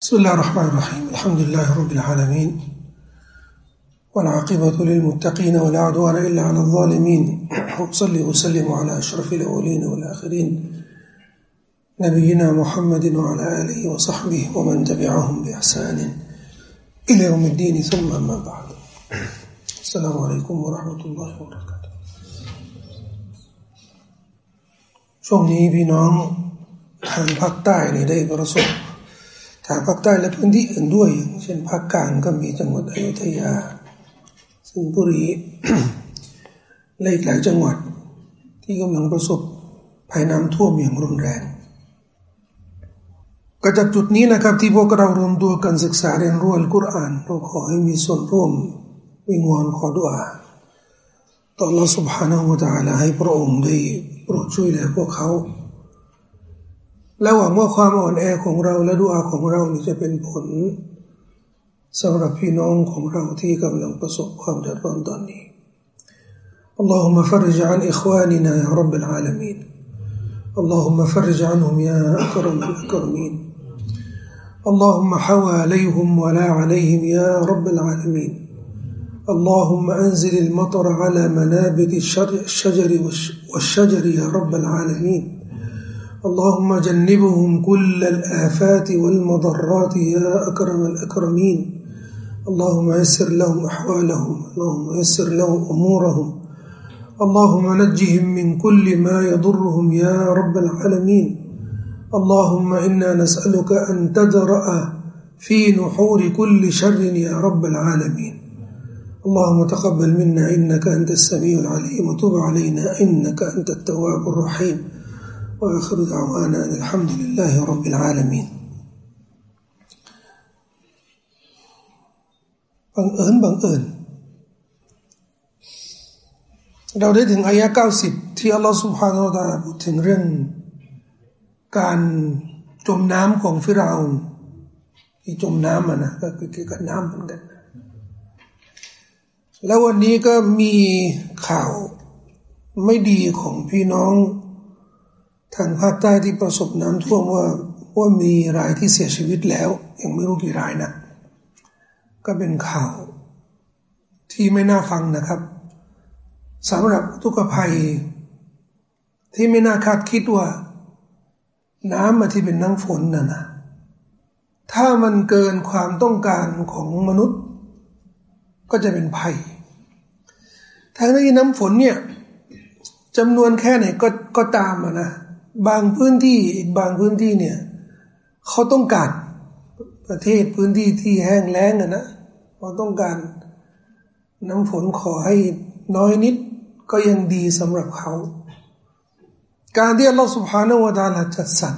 بسم الله الرحمن الرحيم الحمد لله رب العالمين والعاقبة للمتقين ولا عدوان إلا على الظالمين وصلي وسلم على أشرف الأولين والآخرين نبينا محمد وعلى آله وصحبه ومن تبعهم بإحسان إلى يوم الدين ثم أما بعد السلام عليكم ورحمة الله وبركاته ช่วงนี้พี่น้องทางภาคใต้นี่ได้ประสบ ทางภาคใต้และพื้นที่อื่นด้วยอย่างเช่นภาคกลางก็มีจังหวัดอยุธยาสิงห์บุรี และอีกหลายจังหวัดที่กำลังประสบภัยน้ำท่วมอย่างรุนแรง ก็จากจุดนี้นะครับที่พวกเรารวมตัวกันศึกษาเรียนรู้อัลกุรอานเราขอให้มีส่วนร่วมวิงวอนขอดุอาต่อ Allah سبحانه และ تعالى ให้พระองค์ได้โปรดช่วยเหลือพวกเขา และหวังว่าความอ่อนแอของเราและดุอาของเรานี่จะเป็นผลสำหรับพี่น้องของเราที่กำลังประสบความเดือดร้อนตอนนี้ اللهم فرج عن إخواننا يا رب العالمين اللهم فرج عنهم يا أكرم الأكرمين اللهم حوى عليهم ولا عليهم يا رب العالمين اللهم أنزل المطر على منابت الشجر والشجر يا رب العالمين اللهم جنبهم كل الآفات والمضرات يا أكرم الأكرمين. اللهم يسر لهم أحوالهم اللهم يسر لهم أمورهم. اللهم نجهم من كل ما يضرهم يا رب العالمين. اللهم إنا نسألك أن تدرأ في نحور كل شر يا رب العالمين. اللهم تقبل منا إنك أنت السميع العليم وتب علينا إنك أنت التواب الرحيم. وآخر دعوانا أن الحمد لله رب العالمين บังเอิญบังเอิญเราได้ถึงอายะ90 ที่อัลลอฮฺสุบฮานาอัลลอฮฺพูดถึงเรื่องการจมน้ำของฟิรเอาที่จมน้ำอ่ะนะก็คือเกี่ยวกับน้ำเหมือนกัน แล้ววันนี้ก็มีข่าวไม่ดีของพี่น้อง ทางภาคใต้ที่ประสบน้ำท่วมว่าว่ามีรายที่เสียชีวิตแล้วยังไม่รู้กี่รายนะ ก็เป็นข่าวที่ไม่น่าฟังนะครับสำหรับทุกภัย ที่ไม่น่าคาดคิดว่า น้ำมาที่เป็นน้ำฝนน่ะนะถ้ามันเกินความต้องการของมนุษย์ ก็จะเป็นภัยทางนี้น้ำฝนเนี่ยจำนวนแค่ไหนก็ก็ตามนะ บางพื้นที่บางพื้นที่เนี่ยเขาต้องการประเทศพื้นที่ที่แห้งแล้งอะนะเขาต้องการน้ำฝนขอให้น้อยนิดก็ยังดีสำหรับเขา การที่อัลลอฮฺสุภาานาวะตาลาจัดสรร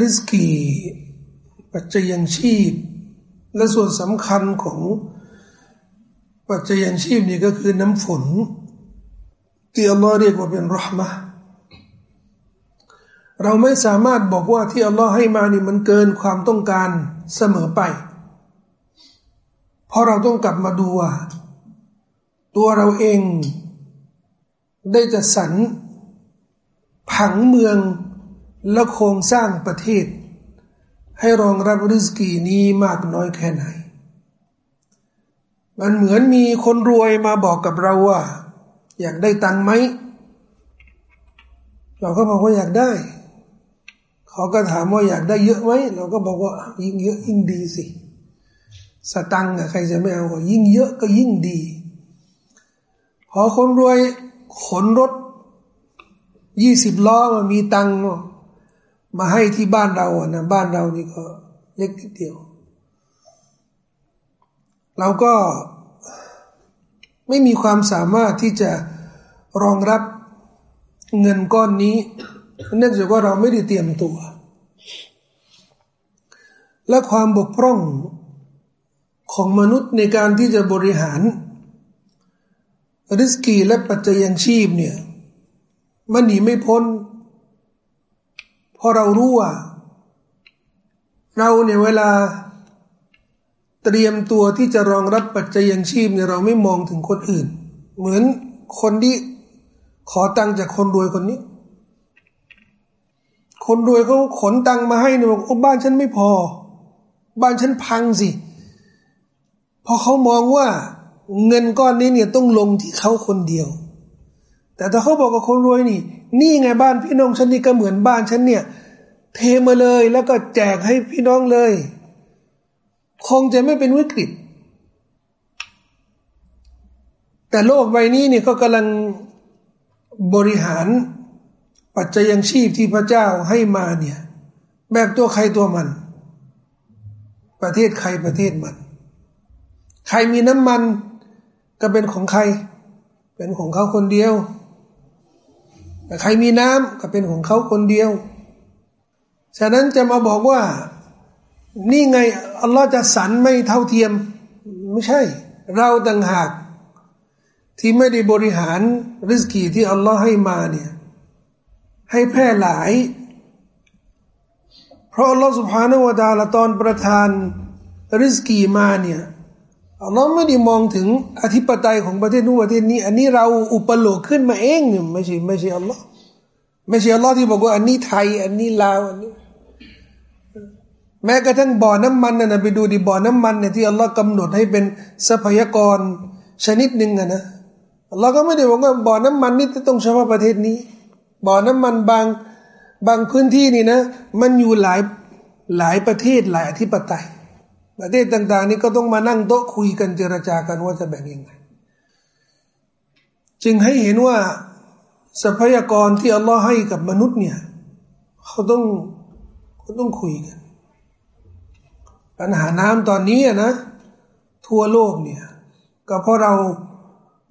ริสกีปัจจัยยังชีพ และส่วนสำคัญของปัจจัยยังชีพนี่ก็คือน้ำฝนที่อัลลอฮ์เรียกว่าเป็นรหมะ เราไม่สามารถบอกว่าที่อัลลอฮ์ให้มานี่มันเกินความต้องการเสมอไป เพราะเราต้องกลับมาดูว่า ตัวเราเอง ได้จะสรรผังเมืองและโครงสร้างประเทศ ให้รองรับริสกีนี้มากน้อยแค่ไหน มันเหมือนมีคนรวยมาบอกกับเราว่า อยากได้ตังไหมเราก็บอกว่าอยากได้ เขาก็ถามว่าอยากได้เยอะไหมเราก็บอกว่ายิ่งเยอะยิ่งดีสิสตังค์อะใครจะไม่เอายิ่งเยอะก็ยิ่งดี พอคนรวยขนรถยี่สิบล้อมามีตังค์มาให้ที่บ้านเราอะนะบ้านเรานี่ก็เล็กนิดเดียว เราก็ไม่มีความสามารถที่จะรองรับเงินก้อนนี้ เนื่องจากว่าเราไม่ได้เตรียมตัว และความบกพร่องของมนุษย์ในการที่จะบริหาร ริสกีและปัจจัยยังชีพเนี่ยมันหนีไม่พ้นเพราะเรารู้ว่า เราเนี่ยเวลาเตรียมตัวที่จะรองรับปัจจัยยังชีพเนี่ยเราไม่มองถึงคนอื่น เหมือนคนที่ขอตังค์จากคนรวยคนนี้ คนรวยเขาขนตังมาให้เนี่ยบอกโอ้บ้านฉันไม่พอ บ้านฉันพังสิพอเขามองว่าเงินก้อนนี้เนี่ยต้องลงที่เขาคนเดียว แต่ถ้าเขาบอกกับคนรวยนี่ นี่ไงบ้านพี่น้องฉันนี่ก็เหมือนบ้านฉันเนี่ย เทมาเลยแล้วก็แจกให้พี่น้องเลย คงจะไม่เป็นวิกฤต แต่โลกใบนี้เนี่ยก็กำลังบริหาร ปัจจัยยังชีพที่พระเจ้าให้มาเนี่ย แบบตัวใครตัวมัน ประเทศใครประเทศมัน ใครมีน้ำมันก็เป็นของใคร เป็นของเขาคนเดียวแต่ใครมีน้ำก็เป็นของเขาคนเดียว ฉะนั้นจะมาบอกว่า นี่ไงอัลลอฮ์จะสรรไม่เท่าเทียม ไม่ใช่ เราต่างหาก ที่ไม่ได้บริหารริสกีที่อัลลอฮ์ให้มาเนี่ย ให้แพร่หลาย เพราะอัลลอฮฺสุบฮานาวะตาละตอนประทานริสกีมาเนี่ยอัลลอฮ์ไม่ได้มองถึงอธิปไตยของประเทศนู้นประเทศนี้ อันนี้เราอุปโลกขึ้นมาเองเนี่ยไม่ใช่ไม่ใช่อัลลอฮ์ไม่ใช่อัลลอฮ์ที่บอกว่าอันนี้ไทย อันนี้ลาวอันนี้ แม้กระทั่งบ่อน้ำมันนะไปดูดิบ่อน้ำมันเนี่ยที่อัลลอฮ์กำหนดให้เป็นทรัพยากรชนิดหนึ่งอะนะอัลลอฮ์ก็ไม่ได้บอกว่าบ่อน้ำมันนี่ต้องเฉพาะประเทศนี้ บ่อน้ำมันบางบางพื้นที่นี่นะ มันอยู่หลายหลายประเทศหลายอธิปไตย ประเทศต่าง ๆ นี่ก็ต้องมานั่งโต๊ะคุยกันเจรจากันว่าจะแบ่งยังไงจึงให้เห็นว่าทรัพยากรที่อัลลอฮ์ให้กับมนุษย์เนี่ยเขาต้องเขาต้องคุยกัน ปัญหาน้ำตอนนี้นะ ทั่วโลกเนี่ย ก็เพราะเรา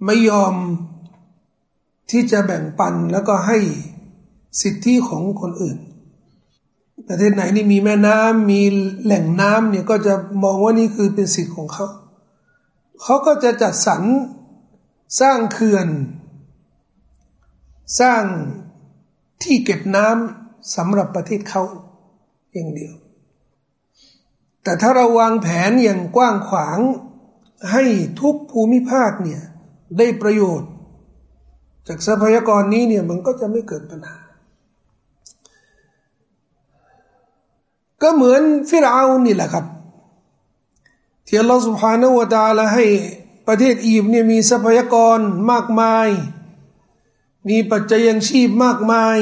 ไม่ยอม ที่จะแบ่งปันแล้วก็ให้สิทธิของคนอื่น ประเทศไหนนี่มีแม่น้ำมีแหล่งน้ำเนี่ยก็จะมองว่านี่คือเป็นสิทธิของเขา เขาก็จะจัดสรรสร้างเขื่อน สร้างที่เก็บน้ำสำหรับประเทศเขาอย่างเดียว แต่ถ้าเราวางแผนอย่างกว้างขวางให้ทุกภูมิภาคเนี่ยได้ประโยชน์ จากทรัพยากรนี้เนี่ยมันก็จะไม่เกิดปัญหา ก็เหมือนฟิรเอานี่แหละครับ ที่อัลลอฮฺสุบฮานาวะตาละให้ประเทศอียิปต์เนี่ยมีทรัพยากรมากมาย มีปัจจัยยังชีพมากมาย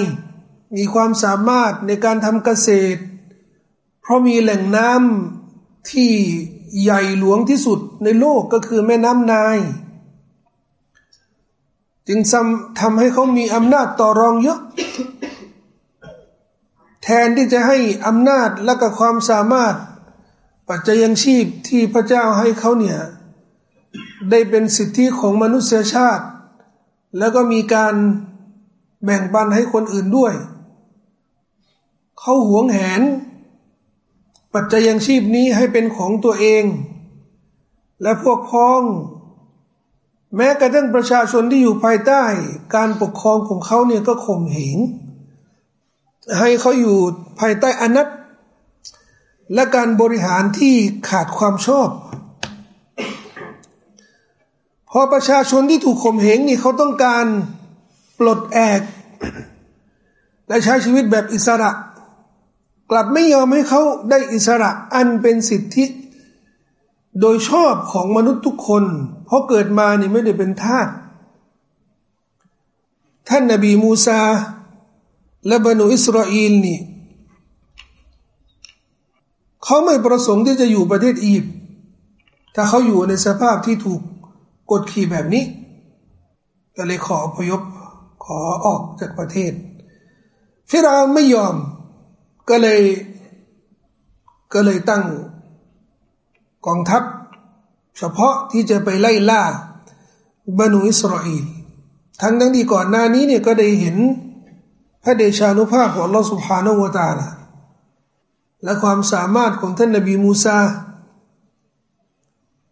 มีความสามารถในการทำเกษตร เพราะมีแหล่งน้ำที่ใหญ่หลวงที่สุดในโลกก็คือแม่น้ำนาย จึงทำให้เขามีอำนาจต่อรองเยอะ แทนที่จะให้อำนาจและก็ความสามารถ ปัจจัยยังชีพที่พระเจ้าให้เขาเนี่ย ได้เป็นสิทธิของมนุษยชาติ แล้วก็มีการแบ่งปันให้คนอื่นด้วย เขาหวงแหน ปัจจัยยังชีพนี้ให้เป็นของตัวเอง และพวกพ้อง แม้กระทั่งประชาชนที่อยู่ภายใต้ การปกครองของเขาเนี่ยก็ข่มเหงให้เขาอยู่ภายใต้อนัตและการบริหารที่ขาดความชอบ พอประชาชนที่ถูกข่มเหงนี่เขาต้องการปลดแอกและใช้ชีวิตแบบอิสระ กลับไม่ยอมให้เขาได้อิสระอันเป็นสิทธิ โดยชอบของมนุษย์ทุกคน เพราะเกิดมานี่ไม่ได้เป็นทาสท่านนบีมูซา และบรรดอิสราเอลนี่เขาไม่ประสงค์ที่จะอยู่ประเทศอียิปต์ถ้าเขาอยู่ในสภาพที่ถูกกดขี่แบบนี้ก็เลยขอพยพขอออกจากประเทศ ฟิราไม่ยอมก็เลยก็เลยตั้งกองทัพ เฉพาะที่จะไปไล่ล่าบรรดอิสราเอลทั้งทั้งที่ก่อนหน้านี้เนี่ยก็ได้เห็นพระเดชานุภาพของลอสุภานวตาละและความสามารถของท่านนบีมูซา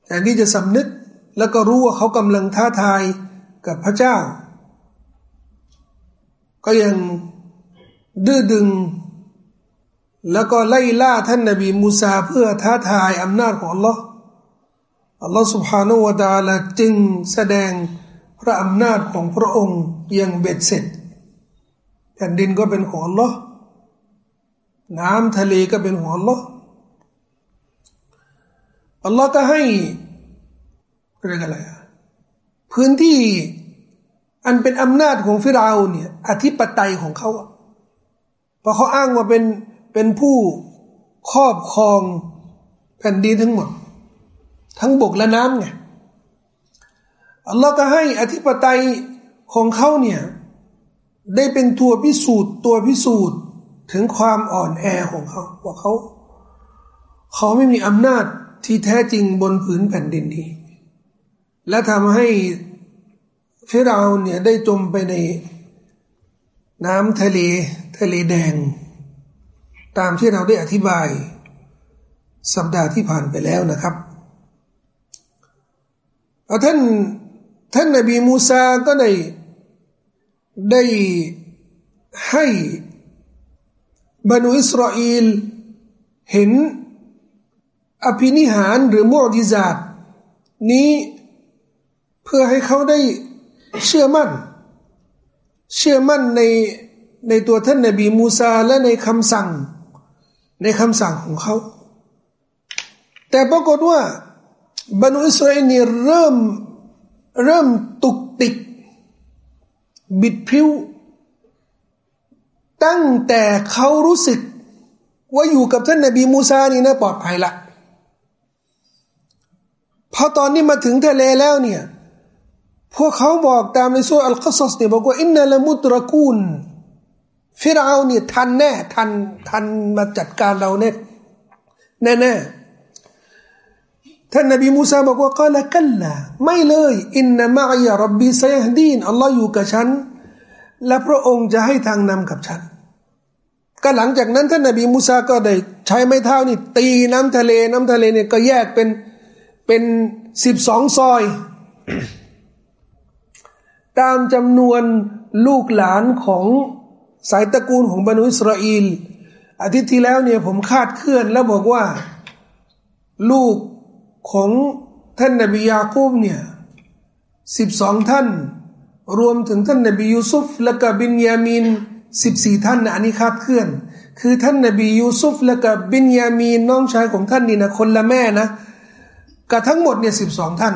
แต่ที่จะสำนึกแล้วก็รู้ว่าเขากำลังท้าทายกับพระเจ้า ก็ยังดื้อดึง แล้วก็ไล่ล่าท่านนบีมูซาเพื่อท้าทายอำนาจของ Allah อั ลลอฮ์ سبحانه และ تعالى จึงแสดงพระอำนาจของพระองค์อย่างเบ็ดเสร็จแผ่นดินก็เป็นของ Allah น้ำทะเลก็เป็นของอัลลอฮ์อัลลอฮ์ก็ให้เรียกอะไรอะพื้นที่อันเป็นอำนาจของฟิราอเนี่ยอธิปไตยของเขาเพราะเขาอ้างว่าเป็นเป็นผู้ครอบครองแผ่นดินทั้งหมด ทั้งบกและน้ำไงอัลลอฮ์ก็ให้อธิปไตยของเขาเนี่ยได้เป็นตัวพิสูจน์ตัวพิสูจน์ถึงความอ่อนแอของเขาว่าเขา เขาไม่มีอำนาจที่แท้จริงบนผืนแผ่นดินนี้และทำให้ฟิราอเนี่ยได้จมไปในน้ำทะเลทะเลแดง ตามที่เราได้อธิบายสัปดาห์ที่ผ่านไปแล้วนะครับ เอาท่านท่านนบีมูซาก็ได้ได้ให้บรรดอิสราเอลเห็นอภินิหารหรือมอจิซาตนี้เพื่อให้เขาได้เชื่อมั่น เชื่อมั่นในในตัวท่านนบีมูซาและในคำสั่งในคำสั่งของเขา แต่ปรากฏว่า บรรดอิสราเอลนี่เริ่มเริ่มตุกติก บิดพิ้ว ตั้งแต่เขารู้สึก ว่าอยู่กับท่านนาบีมูซานี่นะปลอดภัยละพอตอนนี้มาถึงทะเลแล้วเนี่ยพวกเขาบอกตามในสุอัลกัสสเนี่ยบอกว่าอินนัลมุตรกูลฟิรเอาเนี่ยทันแน่ทันทันมาจัดการเราแน่แน่แน่ ท่านนบีมูซาบอกว่าก็ละกันละไม่เลยอินนามะยารับบีไซฮดีนอัลลอฮ์อยู่กับฉัน และพระองค์จะให้ทางนำกับฉัน ก็หลังจากนั้นท่านนบีมูซาก็ได้ใช้ไม้เท้านี่ตีน้ำทะเลน้ำทะเลเนี่ยก็แยกเป็นเป็นสิบสองซอย ตามจำนวนลูกหลานของสายตระกูลของบรรดอิสราเอลอาทิตย์ที่แล้วเนี่ยผมคาดเคลื่อนแล้วบอกว่า ลูก ของท่านนบียาคูบเนี่ยสิบสองท่าน รวมถึงท่านนบียูซุฟและก็บินยามินสิบสี่ท่านนะอันนี้คาดเคลื่อน คือท่านนบียูซุฟและก็บินยามีนน้องชายของท่านนี่นะคนละแม่นะกับทั้งหมดเนี่ยสิบสองท่าน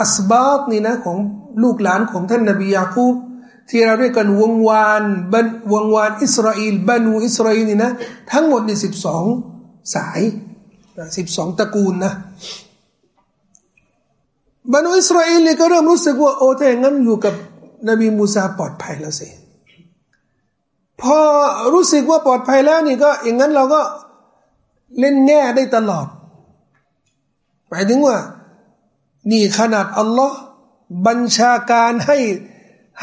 อัสบาบนี่นะของลูกหลานของท่านนบียาคูบที่เราเรียกกันวงวานบันวงวานอิสราเอลบานูอิสราเอลนี่นะทั้งหมดเนี่ยสิบสองสายสิบสองตระกูลนะ บรรดอิสราเอลนี่ก็เริ่มรู้สึกว่าโอ้ถ้าอย่างนั้นอยู่กับนบีมูซาปลอดภัยแล้วสิพอรู้สึกว่าปลอดภัยแล้วนี่ก็อย่างนั้นเราก็เล่นแง่ได้ตลอด หมายถึงว่า นี่ขนาดอัลลอฮ์บัญชาการให้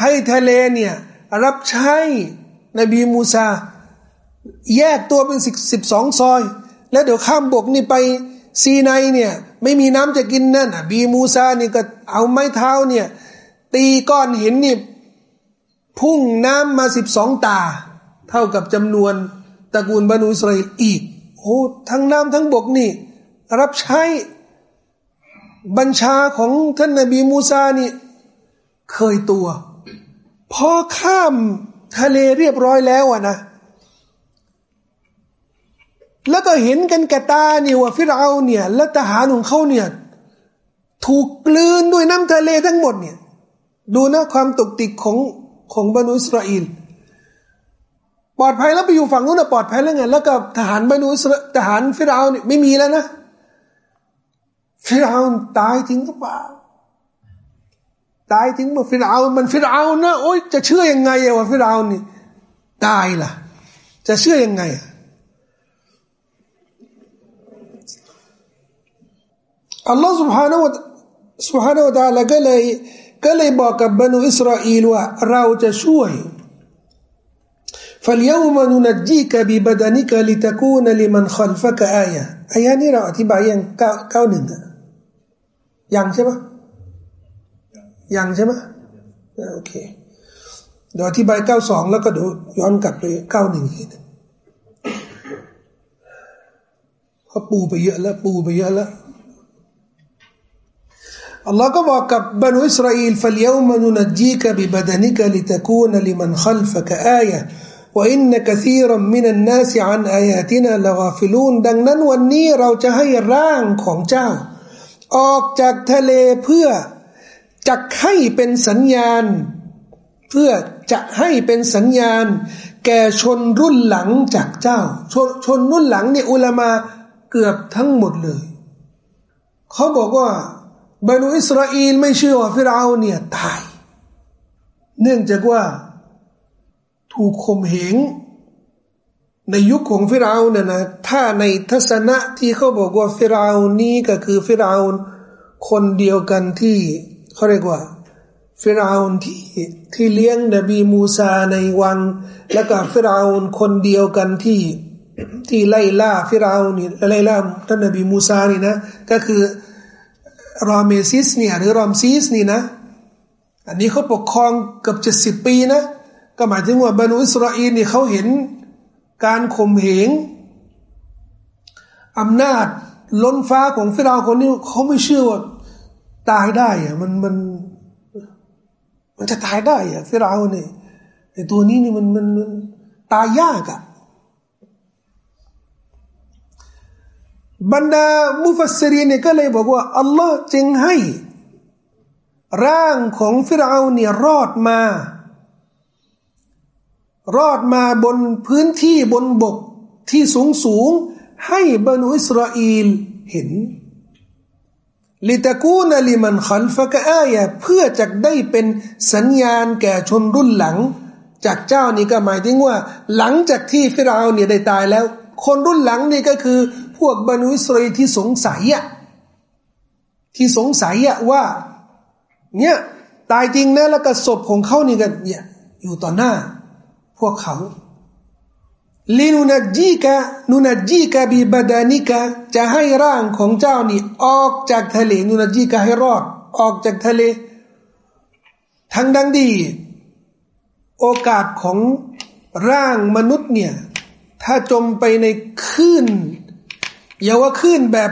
ให้ทะเลเนี่ย รับใช้นบีมูซา แยกตัวเป็นสิบสิบสองซอย แล้วเดี๋ยวข้ามบกนี่ไปซีไนเนี่ย ไม่มีน้ำจะกินนั่นอะ บีมูซานี่ก็เอาไม้เท้าเนี่ย ตีก้อนหินนี่พุ่งน้ำมาสิบสองตา เท่ากับจำนวนตระกูลบรรดุอิสราเอลอีกโอ้ทั้งน้ำทั้งบกนี่ รับใช้บัญชาของท่านนบีมูซานี่ เคยตัว พอข้ามทะเลเรียบร้อยแล้วอะนะ แล้วก็เห็นกันกระตาเนี่ยว่าฟิรเอาเนี่ย และทหารของเขาเนี่ย ถูกกลืนด้วยน้ำทะเลทั้งหมดเนี่ย ดูนะความตกติกของของบรรดอิสราเอลปลอดภัยแล้วไปอยู่ฝั่งนู้นนะปลอดภัยแล้วไงแล้วก็ทหารบรรดอิสราทหารฟิรเอาเนี่ยไม่มีแล้วนะฟิรเอาตายทิ้งหรือเปล่าตายทิ้งมาฟิรเอามันฟิรเอานะโอ๊ยจะเชื่อยังไงว่าฟิรเอานี่ตายล่ะ จะเชื่อยังไงอะ อัลลอฮ์ سبحانه และ سبحانه และ تعالى ก็เลยก็เลยบอกกับบรรดอิสราเอลว่าเราจะช่วย فاليوم ننجيك ببدنك لتكون لمن خلفك آية อายะนี้เราอธิบายยังเก้าเก้าหนึ่งอะยังใช่ไหมยังใช่ไหมโอเคเดี๋ยวอธิบายเก้าสองแล้วก็เดี๋ยวย้อนกลับไปเก้าหนึ่งทีนึงเขาปูไปเยอะแล้วปูไปเยอะแล้ว อัลลอฮ์ก็บอกกับบรรดอิสราเอล فاليوم ننجيك ببدنك لتكون لمن خلفك آية ว่าอินนกซีรมินันนาสิอันอายาตินาละกาฟิลูนดังนั้นวันนี้เราจะให้ร่างของเจ้า ออกจากทะเลเพื่อจะให้เป็นสัญญาณ เพื่อจะให้เป็นสัญญาณ แก่ชนรุ่นหลังจากเจ้า ชนชนรุ่นหลังเนี่ยอุลามาเกือบทั้งหมดเลย เขาบอกว่า บรรดอิสราเอลไม่เชื่อว่าฟิรเอาเนี่ยตาย เนื่องจากว่าถูกข่มเหงในยุคของฟิรเอาเนี่ยนะถ้าในทัศนะที่เขาบอกว่าฟิรเอานี้ก็คือฟิรเอาคนเดียวกันที่เขาเรียกว่า ฟิรเอาที่ที่เลี้ยงนบีมูซาในวัง แล้วก็ฟิรเอาคนเดียวกันที่ที่ไล่ล่าฟิรเอานี่ไล่ล่าท่านนบีมูซานี่นะก็คือ รอเมซิสเนี่ยหรือรอมซีสนี่นะ อันนี้เขาปกครองเกือบเจ็ดสิบปีนะ ก็หมายถึงว่าบรรดอิสราเอลนี่เขาเห็นการข่มเหงอำนาจล้นฟ้าของฟิราคนนี้เขาไม่เชื่อว่าตายได้อะมันมัน มันจะตายได้อะฟิราวนี่ไอตัวนี้นี่มันมันมันตายยากอะ บรรดามุฟัสซีรีเนี่ยก็เลยบอกว่า อัลลอฮ์จึงให้ ร่างของฟิรเอาเนี่ยรอดมา รอดมาบนพื้นที่บนบกที่สูงสูง ให้บรรดอิสราเอลเห็นลิตะกูนลิมันขันฟะกะอายะเพื่อจะได้เป็นสัญญาณแก่ชนรุ่นหลัง จากเจ้านี่ก็หมายถึงว่า หลังจากที่ฟิรเอาเนี่ยได้ตายแล้ว คนรุ่นหลังนี่ก็คือ พวกบรรดอิสราเอลที่สงสัยอะที่สงสัยอะว่า เนี่ยตายจริงนะแล้วก็ศพของเขานี่กันเนี่ยอยู่ต่อหน้า พวกเขาลินุนัจีกะนุนัจีกะบีบดานิกะจะให้ร่างของเจ้านี่ ออกจากทะเลนุนัจีกะให้รอด ออกจากทะเล ทั้งดังดี โอกาสของร่างมนุษย์เนี่ย ถ้าจมไปในคลื่น อย่าว่าคลื่นแบบ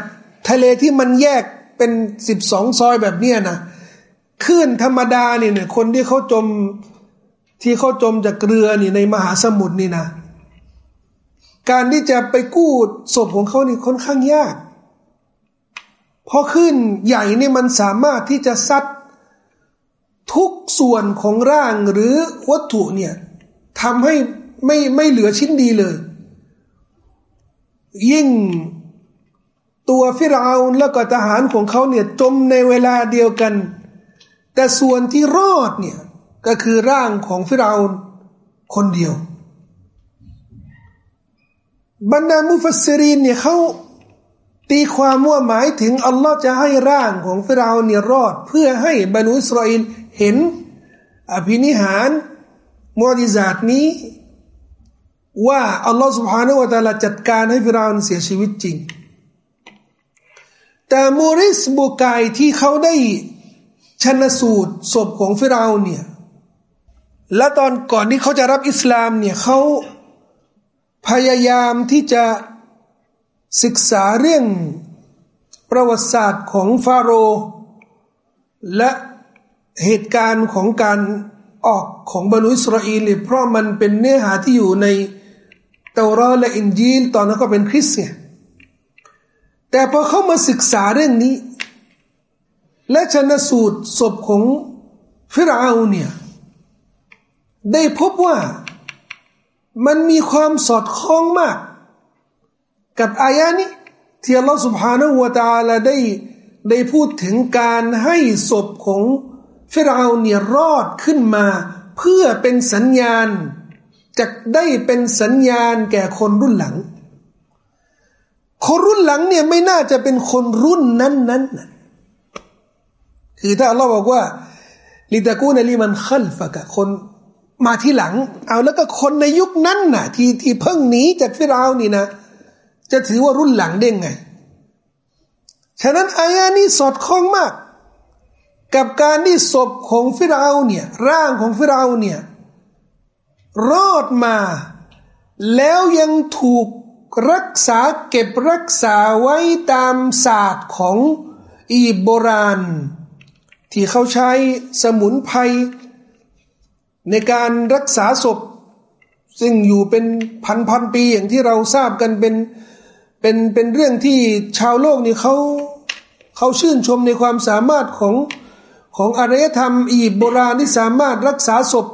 ทะเลที่มันแยกเป็นสิบสองซอยแบบเนี้ยนะคลื่นธรรมดาเนี่ยคนที่เขาจมที่เขาจมจากเรือนี่ในมหาสมุทรนี่นะ การที่จะไปกู้ศพของเขานี่ค่อนข้างยาก เพราะขึ้นใหญ่นี่มันสามารถที่จะซัดทุกส่วนของร่างหรือวัตถุเนี่ยทำให้ไม่ไม่เหลือชิ้นดีเลย ยิ่ง ตัวฟิรเอาแล้วก็ทหารของเขาเนี่ยจมในเวลาเดียวกัน แต่ส่วนที่รอดเนี่ยก็คือร่างของฟิรเอาคนเดียวบรรดามุฟัสซีนเนี่ยเขาตีความว่าหมายถึงอัลลอฮ์จะให้ร่างของฟิราวเนี่ยรอด เพื่อให้บรรดอิสราเอลเห็น อภินิหารมอดิซาตนี้ ว่าอัลลอฮ์ سبحانه และ تعالى จัดการให้ฟิราวเสียชีวิตจริง แต่มูริสบุกายที่เขาได้ชนสูตรศพของฟิราเนี่ย และตอนก่อนที่เขาจะรับอิสลามเนี่ยเขาพยายามที่จะศึกษาเรื่องประวัติศาสตร์ของฟาโรห์และเหตุการณ์ของการออกของบรรดอิสราเอลเพราะมันเป็นเนื้อหาที่อยู่ในเตารอและอินจีลตอนนั้นก็เป็นคริสเตีย แต่พอเขามาศึกษาเรื่องนี้ และชนสูตรศพของฟิราอูเนี่ยได้พบว่ามันมีความสอดคล้องมาก กับอายะนี้ที่อัลลอฮฺสุบฮานาหัวตาลาได้ได้พูดถึงการให้ศพของฟิราอูเนี่ยรอดขึ้นมา เพื่อเป็นสัญญาณจะได้เป็นสัญญาณแก่คนรุ่นหลัง คนรุ่นหลังเนี่ยไม่น่าจะเป็นคนรุ่นนั้นนั้นคือถ้าอัลลอฮ์บอกว่า ลิตะกูนลีมันขัลฟะกะคนมาที่หลัง เอาแล้วก็คนในยุคนั้นน่ะ ที่ที่เพิ่งหนีจากฟิราวนี่นะ จะถือว่ารุ่นหลังได้ไง ฉะนั้นอายานี้สอดคล้องมาก กับการที่ศพของฟิราวเนี่ย ร่างของฟิราวเนี่ย รอดมา แล้วยังถูก รักษาเก็บรักษาไว้ตามศาสตร์ของอีโบราณ ที่เขาใช้สมุนไพรในการรักษาศพ ซึ่งอยู่เป็นพันพันปีอย่างที่เราทราบกันเป็นเป็นเป็นเรื่องที่ชาวโลกนี่เขาเขาชื่นชมในความสามารถของของอารยธรรมอียิปต์โบราณที่สามารถรักษาศพ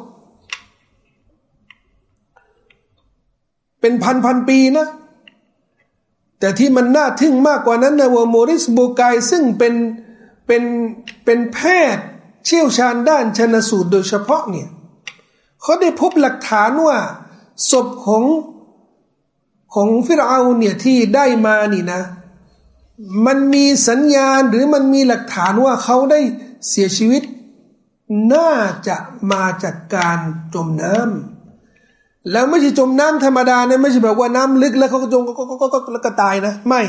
เป็นพันพันปีนะ แต่ที่มันน่าทึ่งมากกว่านั้นนะว่าโมริสโบกายซึ่งเป็นเป็นเป็นแพทย์เชี่ยวชาญด้านชนสูตรโดยเฉพาะเนี่ยเขาได้พบหลักฐานว่าศพของของฟิรเอาเนี่ยที่ได้มานี่นะ มันมีสัญญาณหรือมันมีหลักฐานว่าเขาได้เสียชีวิต น่าจะมาจากการจมน้ำ แล้วไม่ใช่จมน้ำธรรมดาเนะไม่ใช่แบบว่าน้ำลึกแล้วเขาก็จมก็ก็ก็แล้วก็ตายนะ ไม่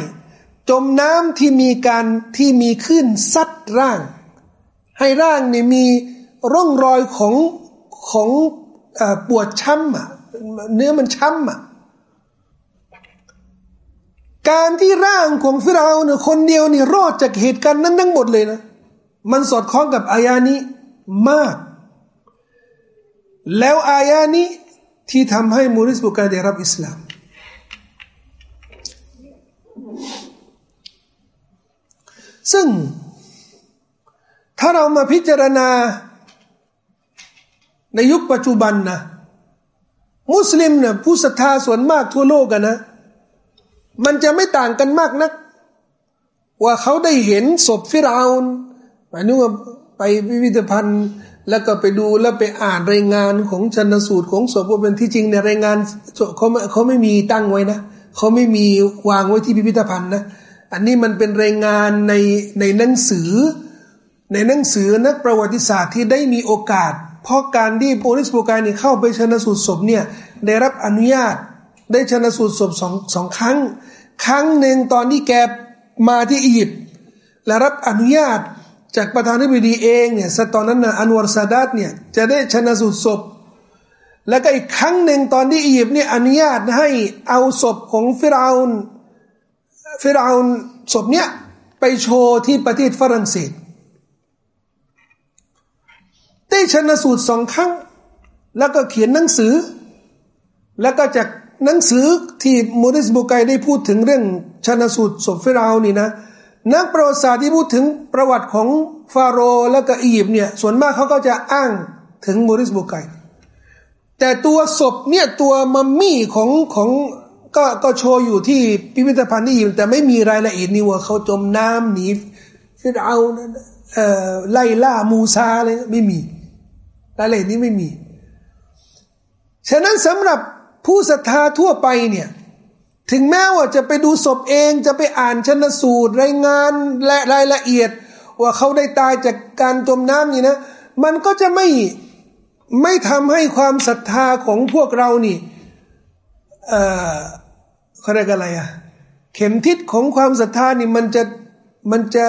จมน้ำที่มีการที่มีขึ้นซัดร่าง ให้ร่างเนี่ยมีร่องรอยของของปวดช้ำอะเนื้อมันช้ำอะการที่ร่างของฟิราเนี่ยคนเดียวนี่รอดจากเหตุการณ์นั้นทั้งหมดเลยนะ มันสอดคล้องกับอายานี้มาก แล้วอายานี้ ที่ทำให้มูริสบุกาได้รับอิสลาม ซึ่งถ้าเรามาพิจารณาในยุคปัจจุบันนะมุสลิมเนี่ยผู้ศรัทธาส่วนมากทั่วโลกกันนะ มันจะไม่ต่างกันมากนัก ว่าเขาได้เห็นศพฟิราวน์หมายถึงว่าไปพิพิธภัณฑ์ แล้วก็ไปดูแล้วไปอ่านรายงานของชันสูตรของศพว่าเป็นที่จริงในรายงานเขาเขาไม่มีตั้งไว้นะเขาไม่มีวางไว้ที่พิพิธภัณฑ์นะอันนี้มันเป็นรายงานในในหนังสือ ในหนังสือนักประวัติศาสตร์ที่ได้มีโอกาส เพราะการที่โพลิสโบกายนี่เข้าไปชันสูตรศพเนี่ยได้รับอนุญาตได้ชนสูตรศพสองสองครั้ง ครั้งหนึ่งตอนที่แกมาที่อียิปต์และรับอนุญาต จากประธานาธิบดีเองเนี่ยตอนนั้นนะอันวรซาดัตเนี่ยจะได้ชนะสูตรศพ แล้วก็อีกครั้งหนึ่งตอนที่อียิปต์เนี่ยอนุญาตให้เอาศพของฟิราวน์ฟิราวน์ศพเนี่ยไปโชว์ที่ประเทศฝรั่งเศสได้ชนะสูตรสองครั้ง แล้วก็เขียนหนังสือ แล้วก็จากหนังสือที่มูริสบุกัยได้พูดถึงเรื่องชนะสูตรศพฟิราวนี่นะ นักประวัติศาสตร์ที่พูดถึงประวัติของฟาโรห์และก็อียิปต์เนี่ยส่วนมากเขาก็จะอ้างถึงมูริสบุกัยแต่ตัวศพเนี่ยตัวมัมมี่ของของก็ก็โชว์อยู่ที่พิพิธภัณฑ์ที่อียิปต์แต่ไม่มีรายละเอียดนี่ว่าเขาจมน้ำหนีฟิรเอาเอ่อไล่ล่ามูซาเลยไม่มีรายละเอียดนี้ไม่มี ฉะนั้นสำหรับผู้ศรัทธาทั่วไปเนี่ย ถึงแม้ว่าจะไปดูศพเองจะไปอ่านชนสูตรรายงานและรายละเอียด ว่าเขาได้ตายจากการจมน้ำนี่นะ มันก็จะไม่ไม่ทำให้ความศรัทธาของพวกเรานี่เออเขาเรียกอะไรอะเข็มทิศของความศรัทธานี่มันจะมันจะ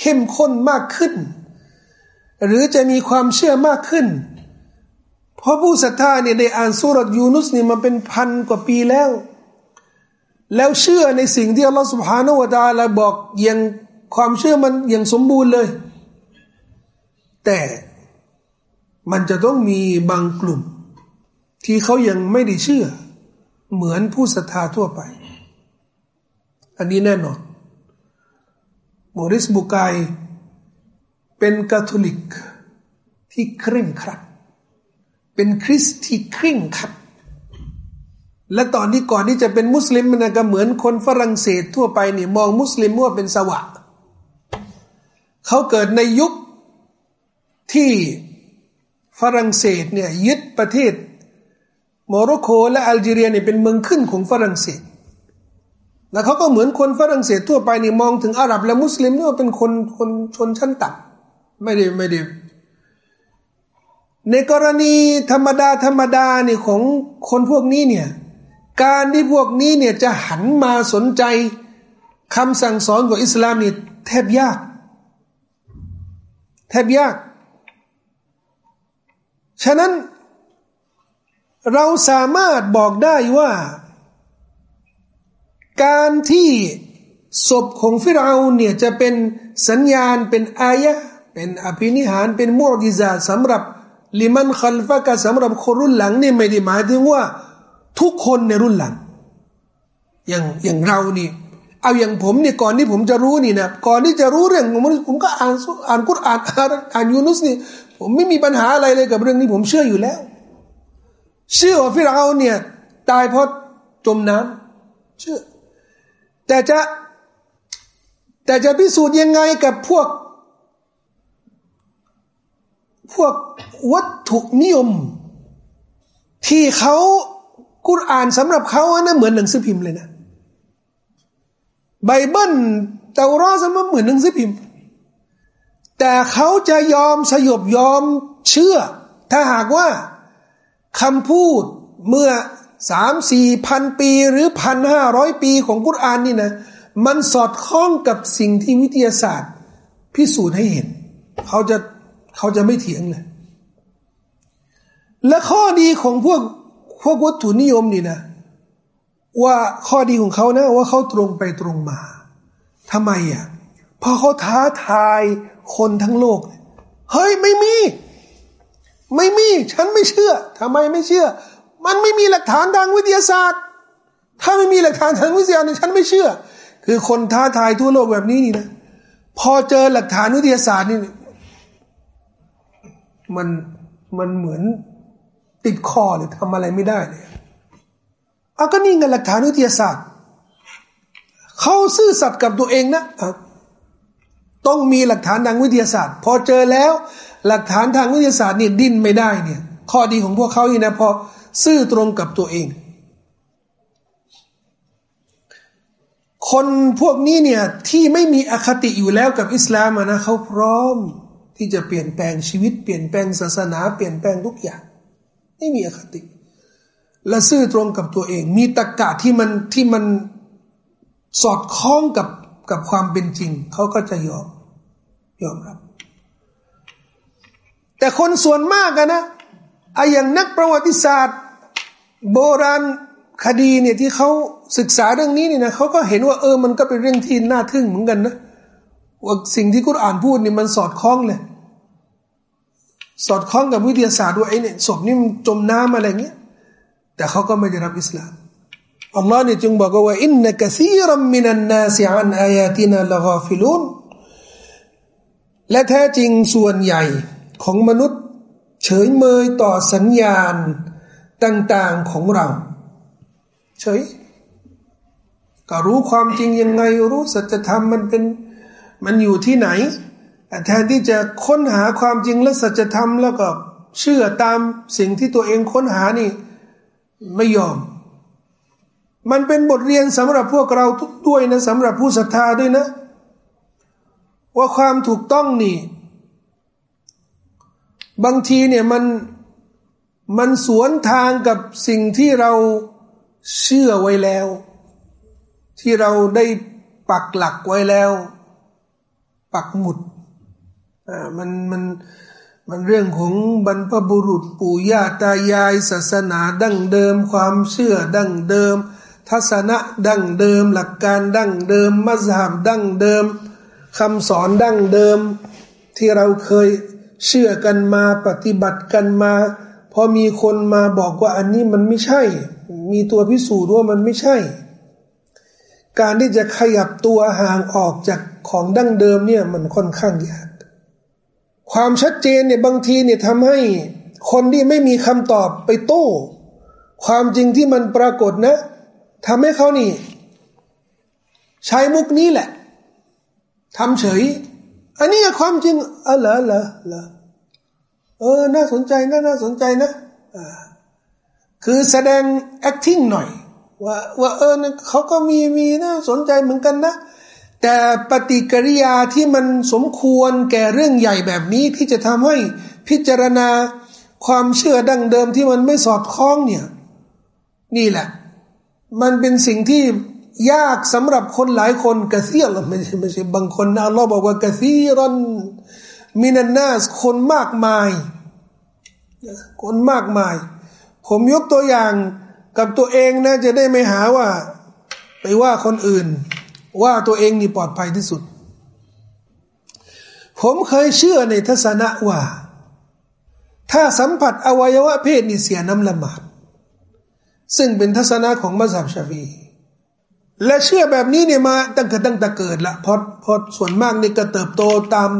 เข้มข้นมากขึ้น หรือจะมีความเชื่อมากขึ้น เพราะผู้ศรัทธาเนี่ยได้อ่านสุรษยูนุสนี่มาเป็นพันกว่าปีแล้ว แล้วเชื่อในสิ่งที่อัลลอฮฺสุบฮานาวะตาลาบอกอย่างความเชื่อมันอย่างสมบูรณ์เลย แต่มันจะต้องมีบางกลุ่ม ที่เขายังไม่ได้เชื่อ เหมือนผู้ศรัทธาทั่วไป อันนี้แน่นอนโมริสบุกายเป็นคาทอลิกที่เคร่งครัด เป็นคริสที่เคร่งขัด และตอนที่ก่อนที่จะเป็นมุสลิมมันก็เหมือนคนฝรั่งเศสทั่วไปนี่มองมุสลิมว่าเป็นสวะเขาเกิดในยุคที่ฝรั่งเศสเนี่ยยึดประเทศโมร็อกโกและอัลจีเรียเนี่ยเป็นเมืองขึ้นของฝรั่งเศส แล้วเขาก็เหมือนคนฝรั่งเศสทั่วไปนี่มองถึงอาหรับและมุสลิมนี่ว่าเป็นคนคนชนชั้นต่ำไม่ได้ไม่ได้ในกรณีธรรมดาธรรมดาเนี่ยของคนพวกนี้เนี่ย การที่พวกนี้เนี่ยจะหันมาสนใจคำสั่งสอนของอิสลามนี่แทบยาก แทบยาก ฉะนั้นเราสามารถบอกได้ว่า การที่ศพของฟิราอุเนี่ยจะเป็นสัญญาณเป็นอายะเป็นอภินิหารเป็นมุอจิซาสำหรับลิมันคัลฟะกะสำหรับคนรุ่นหลังนี่ไม่ได้หมายถึงว่า ทุกคนในรุ่นหลัง อย่างอย่างเรานี่ เอาอย่างผมเนี่ยก่อนที่ผมจะรู้นี่นะก่อนที่จะรู้เรื่องผมผมก็อ่านอ่านกุรอานอ่านยูนุสนี่ ผมไม่มีปัญหาอะไรเลยกับเรื่องนี้ผมเชื่ออยู่แล้ว เชื่อว่าฟิรเอาเนี่ย ตายเพราะจมน้ำเชื่อ แต่จะแต่จะพิสูจน์ยังไงกับพวก พวกวัตถุนิยม ที่เขา กุรอานสำหรับเขาอะนะเหมือนหนังสือพิมพ์เลยนะไบเบิลเตารอสมเหมือนหนังสือพิมพ์ แต่เขาจะยอมสยบยอมเชื่อ ถ้าหากว่าคำพูดเมื่อสามสี่พันปีหรือพันห้าร้อยปีของกุรอานนี่นะ มันสอดคล้องกับสิ่งที่วิทยาศาสตร์ พิสูจน์ให้เห็น เขาจะเขาจะไม่เถียงเลย และข้อดีของพวก พวกวัตถุนิยมนี่นะ ว่าข้อดีของเขานะว่าเขาตรงไปตรงมาทำไมอะเพราะเขาท้าทายคนทั้งโลก เฮ้ยไม่มี ไม่มี ฉันไม่เชื่อทำไมไม่เชื่อ มันไม่มีหลักฐานทางวิทยาศาสตร์ ถ้าไม่มีหลักฐานทางวิทยาศาสตร์ฉันไม่เชื่อ คือคนท้าทายทั่วโลกแบบนี้นี่นะพอเจอหลักฐานวิทยาศาสตร์นี่มันมันเหมือน ติดคอเลยทำอะไรไม่ได้เลยเอาก็นี่ไงหลักฐานวิทยาศาสตร์เขาซื่อสัตย์กับตัวเองนะต้องมีหลักฐานทางวิทยาศาสตร์ พอเจอแล้ว หลักฐานทางวิทยาศาสตร์เนี่ยดิ้นไม่ได้เนี่ย ข้อดีของพวกเขาอีนะพอซื่อตรงกับตัวเอง คนพวกนี้เนี่ยที่ไม่มีอคติอยู่แล้วกับอิสลามนะเขาพร้อมที่จะเปลี่ยนแปลงชีวิตเปลี่ยนแปลงศาสนา เปลี่ยนแปลงทุกอย่าง ไม่มีอคติ และซื่อตรงกับตัวเอง มีตรกกะที่มันที่มันสอดคล้องกับกับความเป็นจริง เขาก็จะยอมยอมรับ แต่คนส่วนมากกันนะไอ้อย่างนักประวัติศาสตร์ โบราณคดีเนี่ยที่เขาศึกษาเรื่องนี้เนี่นะเขาก็เห็นว่าเออมันก็เป็นเรื่องที่น่าทึ่งเหมือนกันนะว่าสิ่งที่กุรอานพูดนี่มันสอดคล้องเลย สอดคล้องกับวิทยาศาสตร์ด้ว่าไอ้เนี่ยศพนี่จมน้ำอะไรเงี้ยแต่เขาก็ไม่ได้รับอิสลามอัลลอฮ์เนี่ยจึงบอกว่าอินนักซีรัมมินันนาสิอันอายาตินาละกาฟิลุนและแท้จริงส่วนใหญ่ของมนุษย์ เฉยเมยต่อสัญญาณต่างๆของเรา เฉยก็รู้ความจริงยังไงรู้สัจธรรมมันเป็นมันอยู่ที่ไหน แทนที่จะค้นหาความจริงและสัจธรรมแล้วก็เชื่อตามสิ่งที่ตัวเองค้นหานี่ไม่ยอม มันเป็นบทเรียนสำหรับพวกเราทุกด้วยนะสำหรับผู้ศรัทธาด้วยนะ ว่าความถูกต้องนี่ บางทีเนี่ยมันมันสวนทางกับสิ่งที่เราเชื่อไว้แล้ว ที่เราได้ปักหลักไว้แล้ว ปักหมุด อ่ามันมันมันเรื่องของบรรพบุรุษปู่ย่าตายาย ศาสนาดั้งเดิม ความเชื่อดั้งเดิม ทัศนะดั้งเดิม หลักการดั้งเดิมมัสยิดดั้งเดิมคำสอนดั้งเดิม ที่เราเคยเชื่อกันมาปฏิบัติกันมา พอมีคนมาบอกว่าอันนี้มันไม่ใช่ มีตัวพิสูจน์ว่ามันไม่ใช่ การที่จะขยับตัวห่างออกจากของดั้งเดิมเนี่ยมันค่อนข้างยาก ความชัดเจนเนี่ยบางทีเนี่ยทำให้คนที่ไม่มีคำตอบไปโต้ความจริงที่มันปรากฏนะทำให้เขานี่ ใช้มุกนี้แหละทำเฉย อันนี้ความจริงเออเหรอเหรอเหรอเออ น่าสนใจนะน่าสนใจนะอ่าคือแสดง acting หน่อย ว่าว่าเออเขาก็มีมีน่าสนใจเหมือนกันนะ แต่ปฏิกิริยาที่มันสมควรแก่เรื่องใหญ่แบบนี้ที่จะทำให้พิจารณาความเชื่อดั้งเดิมที่มันไม่สอดคล้องเนี่ย นี่แหละ มันเป็นสิ่งที่ยากสำหรับคนหลายคนกระเซียรไม่ใช่ไม่ใช่บางคนนะเราบอกว่ากระซีรอนมินันนาสคนมากมาย คนมากมาย ผมยกตัวอย่างกับตัวเองนะจะได้ไม่หาว่า ไปว่าคนอื่น ว่าตัวเองนี่ปลอดภัยที่สุด ผมเคยเชื่อในทัศนะว่า ถ้าสัมผัสอวัยวะเพศนี่เสียน้ำละหมาด ซึ่งเป็นทัศนะของมัสยิดชาฟีและเชื่อแบบนี้เนี่ยมาตั้งแต่ตั้งแต่เกิดละเพราะเพราะส่วนมากนี่ก็เติบโตตาม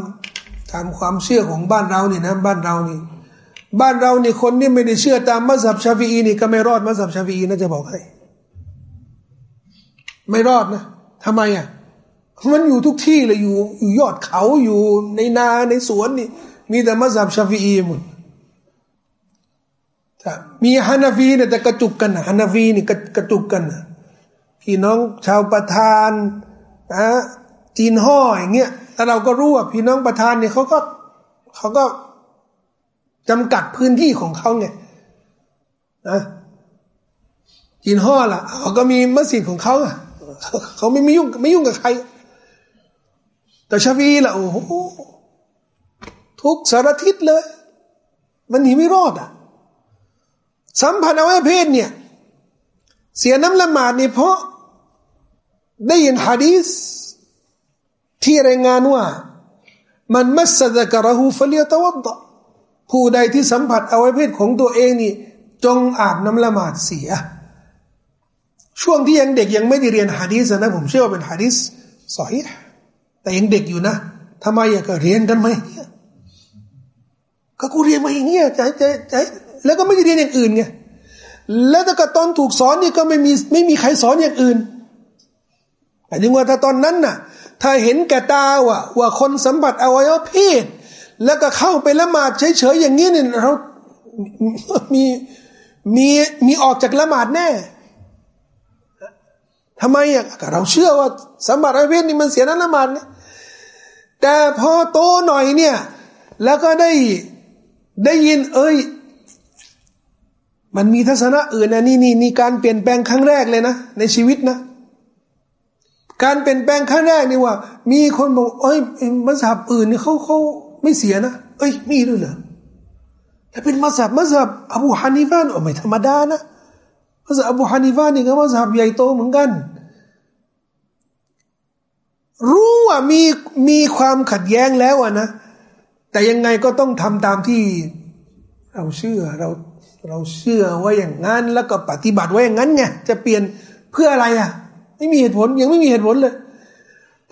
ตามความเชื่อของบ้านเรานี่นะบ้านเรานี่บ้านเรานี่คนนี่ไม่ได้เชื่อตามมัสยิดชาฟีนี่ก็ไม่รอดมัสยิดชาฟีนะจะบอกให้ ไม่รอดนะ ทำไมอะมันอยู่ทุกที่เลยอยู่อยู่ยอดเขาอยู่ในนาในสวนนี่ มีแต่มัสยิดชาฟีหมดมีฮานาฟีเนี่ยแต่กระจุกกันฮานาฟีนี่กระจุกกันพี่น้องชาวประทานนะจีนห่ออย่างเงี้ยแต่เราก็รู้ว่าพี่น้องประธานเนี่ยเขาก็เขาก็จำกัดพื้นที่ของเขาไงนะจีนห่อล่ะเขาก็มีมัสยิดของเขาอะ เขาไม่ไม่ยุ่งไม่ยุ่งกับใคร แต่ชาฟีล่ะโอ้โหทุกสารทิศเลย มันหนีไม่รอดอะ สัมพันธ์อวัยวะเพศเนี่ย เสียน้ำละหมาดนี่เพราะ ได้ยินฮะดีษที่รายงานว่า มันมัสดะกระหูฟเลียตวัดผู้ใดที่สัมผัสอวัยวะเพศของตัวเองนี่ จงอาบน้ำละหมาดเสีย ช่วงที่ยังเด็กยังไม่ได้เรียนฮะดีษนะผมเชื่อว่าเป็นฮะดีษสอยแต่ยังเด็กอยู่นะทำไมอยากเรียนกันไหมก็กูเรียนมาอย่างเงี้ยใจใจใจแล้วก็ไม่ได้เรียนอย่างอื่นไงแล้วถ้าก็ตอนถูกสอนนี่ก็ไม่มีไม่มีใครสอนอย่างอื่นแต่ยังว่าถ้าตอนนั้นน่ะ ถ้าเห็นแก่ตาว่าว่าคนสัมผัสอวัยวะเพศแล้วก็เข้าไปละหมาดเฉยๆอย่างนี้เนี่ยเรา มีมีมีออกจากละหมาดแน่ ทำไมอะเราเชื่อว่าสมผัสอวัยวะเพศนี่มันเสียนั้นละมาดเนี่ยแต่พอโตหน่อยเนี่ย แล้วก็ได้ได้ยิน เอ้ย มันมีทัศนะอื่นนะนี่นี่นี่การเปลี่ยนแปลงครั้งแรกเลยนะในชีวิตนะ การเปลี่ยนแปลงครั้งแรกนี่ว่า มีคนบอกเอ้ยมัสยิดอื่นเนี่ยเขาเขาไม่เสียนะเอ้ยมีด้วยเหรอแต่เป็นมัสยิดมัสยิดอบูฮานิฟานโอ้ไม่ธรรมดานะ มัสยิดอบูฮานิฟานี่ก็มัสยิดใหญ่โตเหมือนกัน รู้ว่ามีมีความขัดแย้งแล้วอะนะ แต่ยังไงก็ต้องทำตามที่เราเชื่อเราเราเชื่อว่าอย่างนั้นแล้วก็ปฏิบัติไว้อย่างนั้นไงจะเปลี่ยนเพื่ออะไรอะ ไม่มีเหตุผลยังไม่มีเหตุผลเลย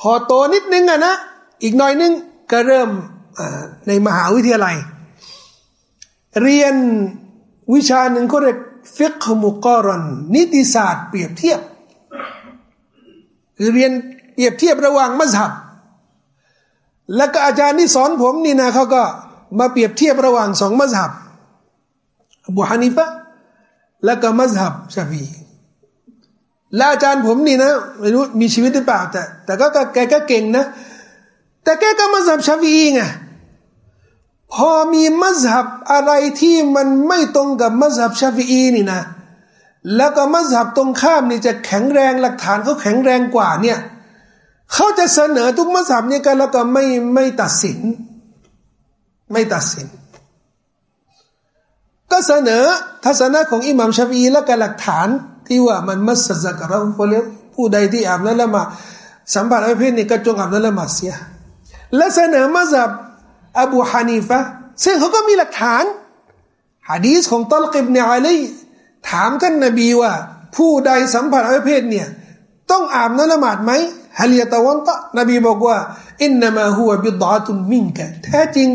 พอโตนิดนึงอะนะอีกหน่อยนึงก็เริ่มในมหาวิทยาลัย เรียนวิชาหนึ่งก็เรียก ฟิกมุกรอนนิติศาสตร์เปรียบเทียบ คือเรียนเปรียบเทียบระหว่างมัสยิดแล้วก็อาจารย์ที่สอนผมนี่นะเขาก็มาเปรียบเทียบระหว่างสองมัสยิดอบูฮานิฟะแล้วก็มัสฮับชาฟีและอาจารย์ผมนี่นะไม่รู้มีชีวิตหรือเปล่าแต่ แต่ก็แกก็เก่งนะ แต่แกก็มัสฮับชาฟีไง พอมีมัสฮับอะไรที่มันไม่ตรงกับมัสฮับชาฟีนี่นะ แล้วก็มัสฮับตรงข้ามนี่จะแข็งแรงหลักฐานเขาแข็งแรงกว่าเนี่ยเขาจะเสนอทุกมัสฮับนี่กันแล้วก็ไม่ไม่ตัดสิน ไม่ตัดสิน ก็เสนอทัศนะของอิหม่ามชาฟีและกหลักฐานที่ว่ามันมัสซักเราคนเลี้ยผู้ใดที่อาบน้ำละหมาดสัมผัสอเพศนี่ก็จงอาบน้ำละหมาดเสีย และเสนอมาจาก อบูฮานีฟะซึ่งเขาก็มีหลักฐานฮะดีษของตัลกิบเนอาลีถามท่านนบีว่า ผู้ใดสัมผัสอเพศเนี่ย ต้องอาบน้ำละหมาดไหมฮะลียตะวันตะนบีบอกว่าอินนามาฮัวบิดาตุนมิงกะแท้จริง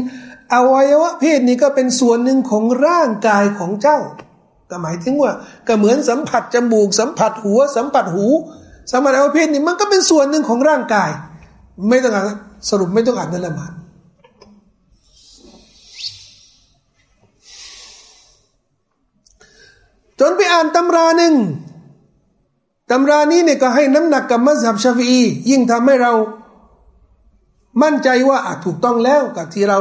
อวัยวะเพศนี้ก็เป็นส่วนหนึ่งของร่างกายของเจ้า ก็หมายถึงว่า ก็เหมือนสัมผัสจมูก สัมผัสหัว สัมผัสหูสัมผัสอวัยวะเพศนี่มันก็เป็นส่วนหนึ่งของร่างกาย ไม่ต้องสรุปไม่ต้องอ่านนั่นละหมาด จนไปอ่านตำราหนึ่งตำรานี้เนี่ยก็ให้น้ำหนักกับมัสยิดชาฟียิ่งทำให้เรา มั่นใจว่าอาจถูกต้องแล้วกับที่เรา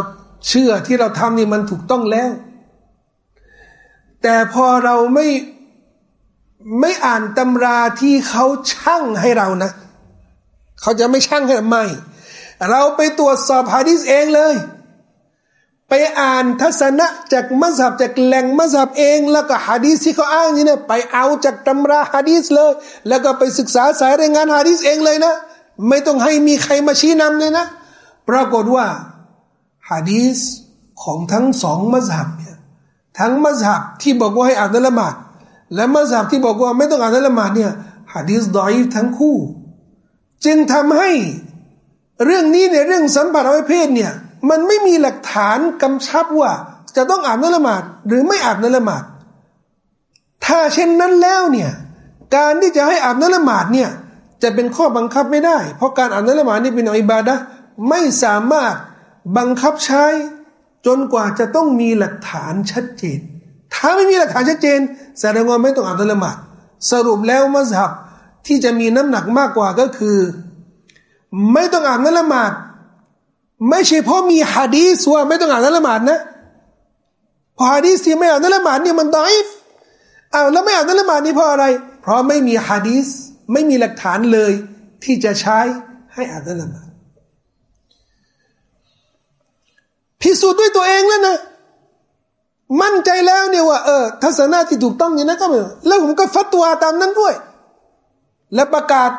เชื่อที่เราทำนี่มันถูกต้องแล้ว แต่พอเราไม่ไม่อ่านตำราที่เขาช่างให้เรานะ เขาจะไม่ช่างให้ไม่ เราไปตรวจสอบฮะดิษเองเลย ไปอ่านทัศนะจากมัสยิดจากแหล่งมัสยิดเอง แล้วก็ฮะดีษที่เขาอ้างนี่เนี่ยไปเอาจากตำราฮะดีษเลย แล้วก็ไปศึกษาสายรายงานฮะดีษเองเลยนะ ไม่ต้องให้มีใครมาชี้นำเลยนะ ปรากฏว่าฮะดีสของทั้งสองมัสฮับเนี่ยทั้งมัสฮับที่บอกว่าให้อ่านละหมาดและมัสฮับที่บอกว่าไม่ต้องอ่านละหมาดเนี่ยฮะดีษดอยทั้งคู่ จึงทำให้เรื่องนี้เนี่ยเรื่องสัมผัสอวัยวเพศเนี่ย มันไม่มีหลักฐานกำชับว่า จะต้องอาบน้ำละหมาดหรือไม่อาบน้ำละหมาด ถ้าเช่นนั้นแล้วเนี่ยการที่จะให้อาบน้ำละหมาดเนี่ยจะเป็นข้อบังคับไม่ได้ เพราะการอาบน้ำละหมาดนี่เป็นอิบาดะไม่สามารถบังคับใช้ จนกว่าจะต้องมีหลักฐานชัดเจน ถ้าไม่มีหลักฐานชัดเจนแสดงว่าไม่ต้องอาบน้ำละหมาดสรุปแล้วมัสฮับที่จะมีน้ำหนักมากกว่าก็คือ ไม่ต้องอาบน้ำละหมาด ไม่ใช่เพราะมีฮะดีสว่าไม่ต้องอ่าบน้ำละหมาดนะพอฮะดีสที่ไม่อ่าบน้ำละหมาดเนี่ยมันดอยฟอ้าวแล้วไม่อ่าบน้ำละหมาดนี่เพราะอะไร เพราะไม่มีฮะดีสไม่มีหลักฐานเลยที่จะใช้ให้อ่าบน้ำละหมาดพิสูจน์ด้วยตัวเองแล้วนะมั่นใจแล้วเนี่ยว่าเออทัศนะที่ถูกต้องอย่างนั้นก็ไม่แล้วผมก็ฟัดตัวตามนั้นด้วย และประกาศ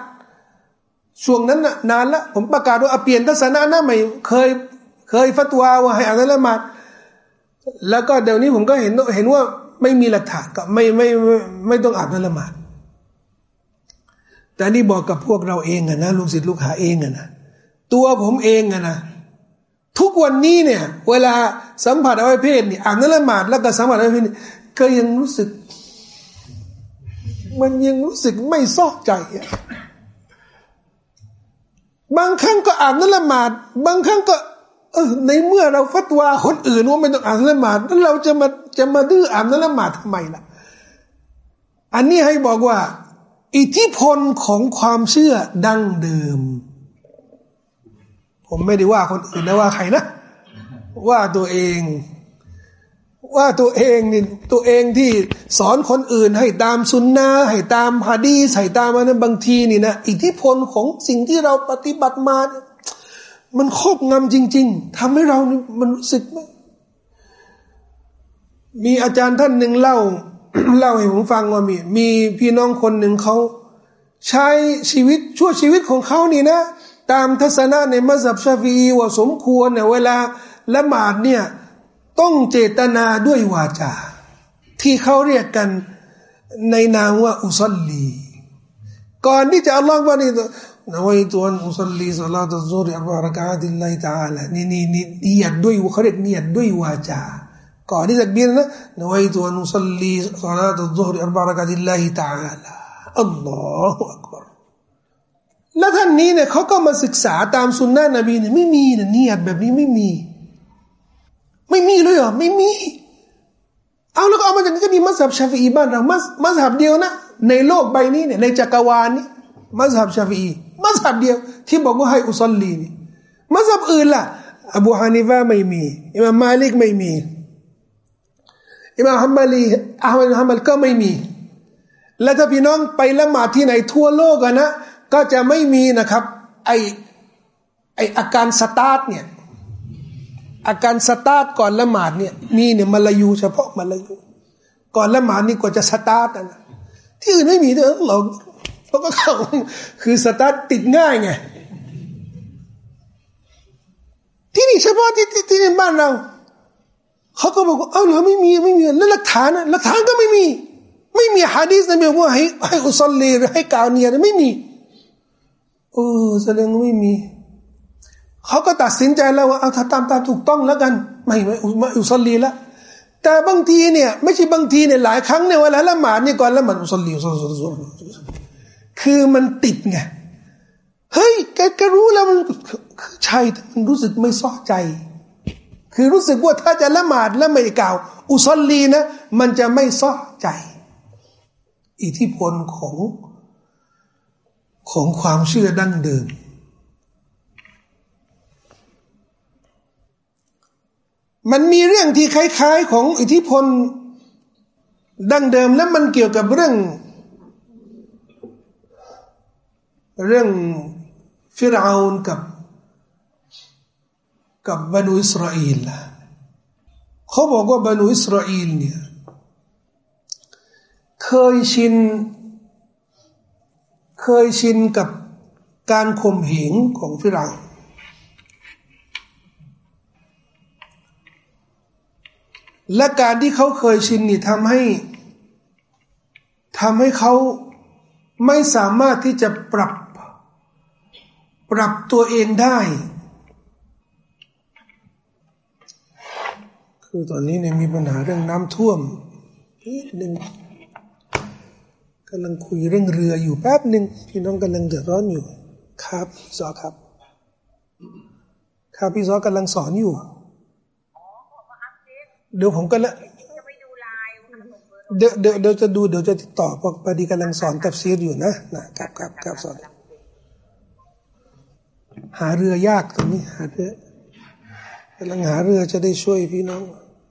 ช่วงนั้นนานละผมประกาศว่าเปลี่ยนทัศนะนะใหม่เคยเคยฟัตัวว่าให้อ่านละหมาดแล้วก็เดี๋ยวนี้ผมก็เห็นเห็นว่าไม่มีหลักฐานก็ไม่ไม่ไม่ไม่ต้องอ่านละหมาดแต่นี่บอกกับพวกเราเองอะนะลูกศิษย์ลูกหาเองอะนะตัวผมเองอะนะทุกวันนี้เนี่ย เวลาสัมผัสอวัยเพศนี่อ่านน้ำละหมาดแล้วก็สัมผัสอวัยเพศก็ยังรู้สึก มันยังรู้สึกไม่ซอกใจอะ บางครั้งก็อ่านน้ำละหมาด บางครั้งก็ เออในเมื่อเราฟัตวาคนอื่นว่าไม่ต้องอ่านนั่นละหมาดแล้วเราจะมาจะมาดื้ออ่านละหมาดทำไมล่ะ อันนี้ให้บอกว่า อิทธิพลของความเชื่อดั้งเดิม ผมไม่ได้ว่าคนอื่นนะว่าใครนะ ว่าตัวเอง ว่าตัวเองนี่ตัวเองที่สอนคนอื่นให้ตามสุนนะให้ตามฮะดีใส่ตามมันบางทีนี่นะอิทธิพลของสิ่งที่เราปฏิบัติมาเนี่ยมันครอบงำจริง ๆทำให้เรามันรู้สึกมมีอาจารย์ท่านหนึ่งเล่า เล่าให้ผมฟังว่ามี มีพี่น้องคนหนึ่งเขาใช้ชีวิตชั่วชีวิตของเขานี่นะ ตามทัศนะในมัสยิดชาฟีว่าสมควรเนี่ยเวลาละหมาดเนี่ย ต้องเจตนาด้วยวาจา ที่เขาเรียกกันในนามว่าอุซลลี ก่อนที่จะอัลลอฮ์ว่านี่นะวัยตัวอุสลีสลาตุซูริอัลบารากาติลไลตาละนี่นี่นี่เนียดด้วยเขาเรียกเนียดด้วยวาจา ก่อนที่จะบินนะนวัยตัวอันอุสลีสลาตุซูริอัลบารากาติลไลตาละอัลลอฮฺอักบารแล้วท่านนี้เนี่ยเขาก็มาศึกษาตามสุนนะนบีเนี่ยไม่มีเนะเนียดแบบนี้ไม่มี ไม่มีเลยเหรอไม่มี เอาแล้วก็เอามาจากนี้ก็มีมัสยิดชาฟีบ้านเรามัสมัสยิดเดียวนะ ในโลกใบนี้เนี่ยในจักรวาลนี้มัซฮับชาฟีอีมัซฮับเดียว ที่บอกว่าให้ أصلي นี่มัซฮับอื่นล่ะอบูฮานิฟะไม่มีอิมามมาลิกไม่มีอิมามฮัมบาลีอะหมัดฮัมบัลก็ไม่มี และถ้าพี่น้องไปละหมาดที่ไหนทั่วโลกนะ ก็จะไม่มีนะครับ ไอไออาการสตาร์ทเนี่ย อาการสตาร์ทก่อนละหมาดเนี่ยมีเนี่ยมาลายูเฉพาะมาลายู ก่อนละหมาดนี่กว่าจะสตาร์ทนะที่อื่นไม่มีเด้อเราเพราะก็เขาคือสตาร์ทติดง่ายไงที่นี่เฉพาะที่ที่ในบ้านเราเขาก็บอกว่าเออเหรอไม่มีไม่มีแล้วหลักฐานหลักฐานก็ไม่มี ไม่มีฮะดีษนะบอกว่าให้ให้ أصلي หรือให้กล่าวเนียตไม่มีเออแสดงว่าไม่มี เขาก็ตัดสินใจแล้วว่าเอาถ้าตามตามถูกต้องแล้วกัน ไม่ไม่อุสลีแล้วแต่บางทีเนี่ยไม่ใช่บางทีเนี่ยหลายครั้งเนี่ยเวลาละหมาดเนี่ยก่อนละหมาดอุสลีอุสลีคือมันติดไงเฮ้ยแกก็รู้แล้วมันใช่แต่มันรู้สึกไม่ซ้อใจ คือรู้สึกว่าถ้าจะละหมาดแล้วไม่กล่าว อุซอลีนะ มันจะไม่ซ้อใจ อิทธิพลของของความเชื่อดั้งเดิม มันมีเรื่องที่คล้ายๆของอิทธิพลดั้งเดิมและมันเกี่ยวกับเรื่อง เรื่องฟิรอานกับกับบรรดอิสราเอลเขาบอกว่าบรรดอิสราเอลเนี่ยเคยชิน เคยชินกับการข่มเหงของฟิรเอา และการที่เขาเคยชินนี่ทำให้ทำให้เขาไม่สามารถที่จะปรับ ปรับตัวเองได้ คือตอนนี้เนี่ยมีปัญหาเรื่องน้ำท่วมนิดนึงกำลังคุยเรื่องเรืออยู่แป๊บหนึ่งพี่น้องกำลังเดือดร้อนอยู่ ครับซอครับ ครับพี่ซอกำลังสอนอยู่ เดี๋ยวผมก็ละเดี๋ยวเดี๋ยวเดี๋ยวจะดูเดี๋ยวจะติดต่อพอพอดีกำลังสอนกับซีดอยู่นะนะครับครับครับสอน หาเรือยากตรงนี้ หาเรือกำลังหาเรือจะได้ช่วยพี่น้อง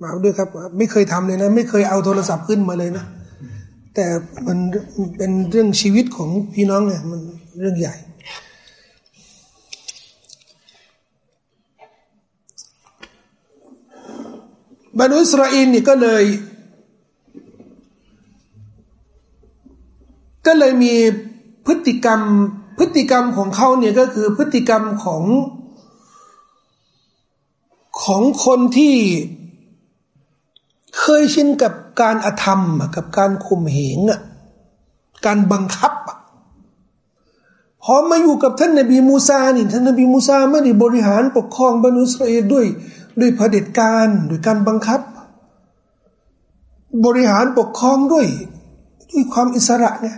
มาด้วยครับ ไม่เคยทำเลยนะ ไม่เคยเอาโทรศัพท์ขึ้นมาเลยนะ แต่มันเป็นเรื่องชีวิตของพี่น้องเนี่ยมันเรื่องใหญ่ บรรดอิสราเอลนี่ก็เลย ก็เลยมีพฤติกรรมพฤติกรรมของเขาเนี่ยก็คือพฤติกรรมของ ของคนที่เคยชินกับการอธรรมกับการข่มเหงการบังคับพอมาอยู่กับท่านนบีมูซานี่ท่านนบีมูซาไม่ได้บริหารปกครองบรรดอิสราเอลด้วย ด้วยเผด็จการด้วยการบังคับ บริหารปกครองด้วยด้วยความอิสระไง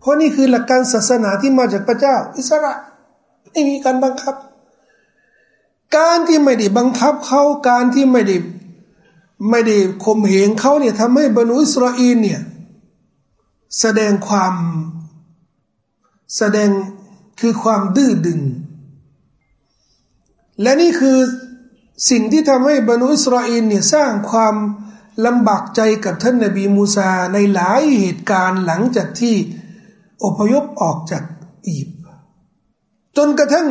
เพราะนี่คือหลักการศาสนาที่มาจากพระเจ้า อิสระไม่มีการบังคับ การที่ไม่ได้บังคับเขาการที่ไม่ได้ไม่ได้ข่มเหงเขาเนี่ยทำให้บรรดอิสราเอลเนี่ยแสดงความแสดงคือความดื้อดึง และนี่คือ สิ่งที่ทำให้บรรดอิสราเอลเนี่ยสร้างความลำบากใจกับท่านนบีมูซาในหลายเหตุการณ์หลังจากที่อพยพออกจากอียิปต์จนกระทั่ง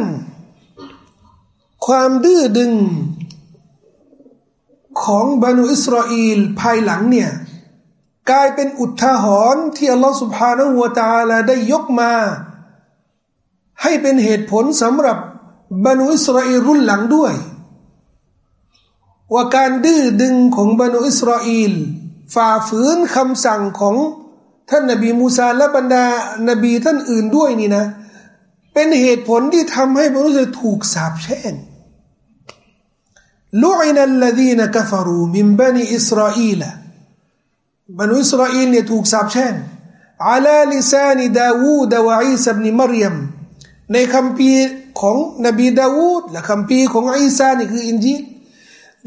ความดื้อดึงของบรรดอิสราเอลภายหลังเนี่ยกลายเป็นอุทาหรณ์ที่อัลลอฮฺสุบฮานาหัวตาลาได้ยกมา ให้เป็นเหตุผลสำหรับบรรดอิสราเอลรุ่นหลังด้วย ว่าการดื้อดึงของบรรดอิสราเอลฝ่าฝืนคำสั่งของท่านนบีมูซาและบรรดานบีท่านอื่นด้วยนี่นะ เป็นเหตุผลที่ทำให้บรรดาถูกสาปแช่งลุอินัลลดีนกัฟรูมินบันิอิสราเอลบรรดอิสราเอลเนี่ยถูกสาปแช่งอาลาลิซานิดาวูดวะอีสบนิมารยมในคัมภีร์ของนบีดาวูดและคำพีของอีสานี่คืออินจีล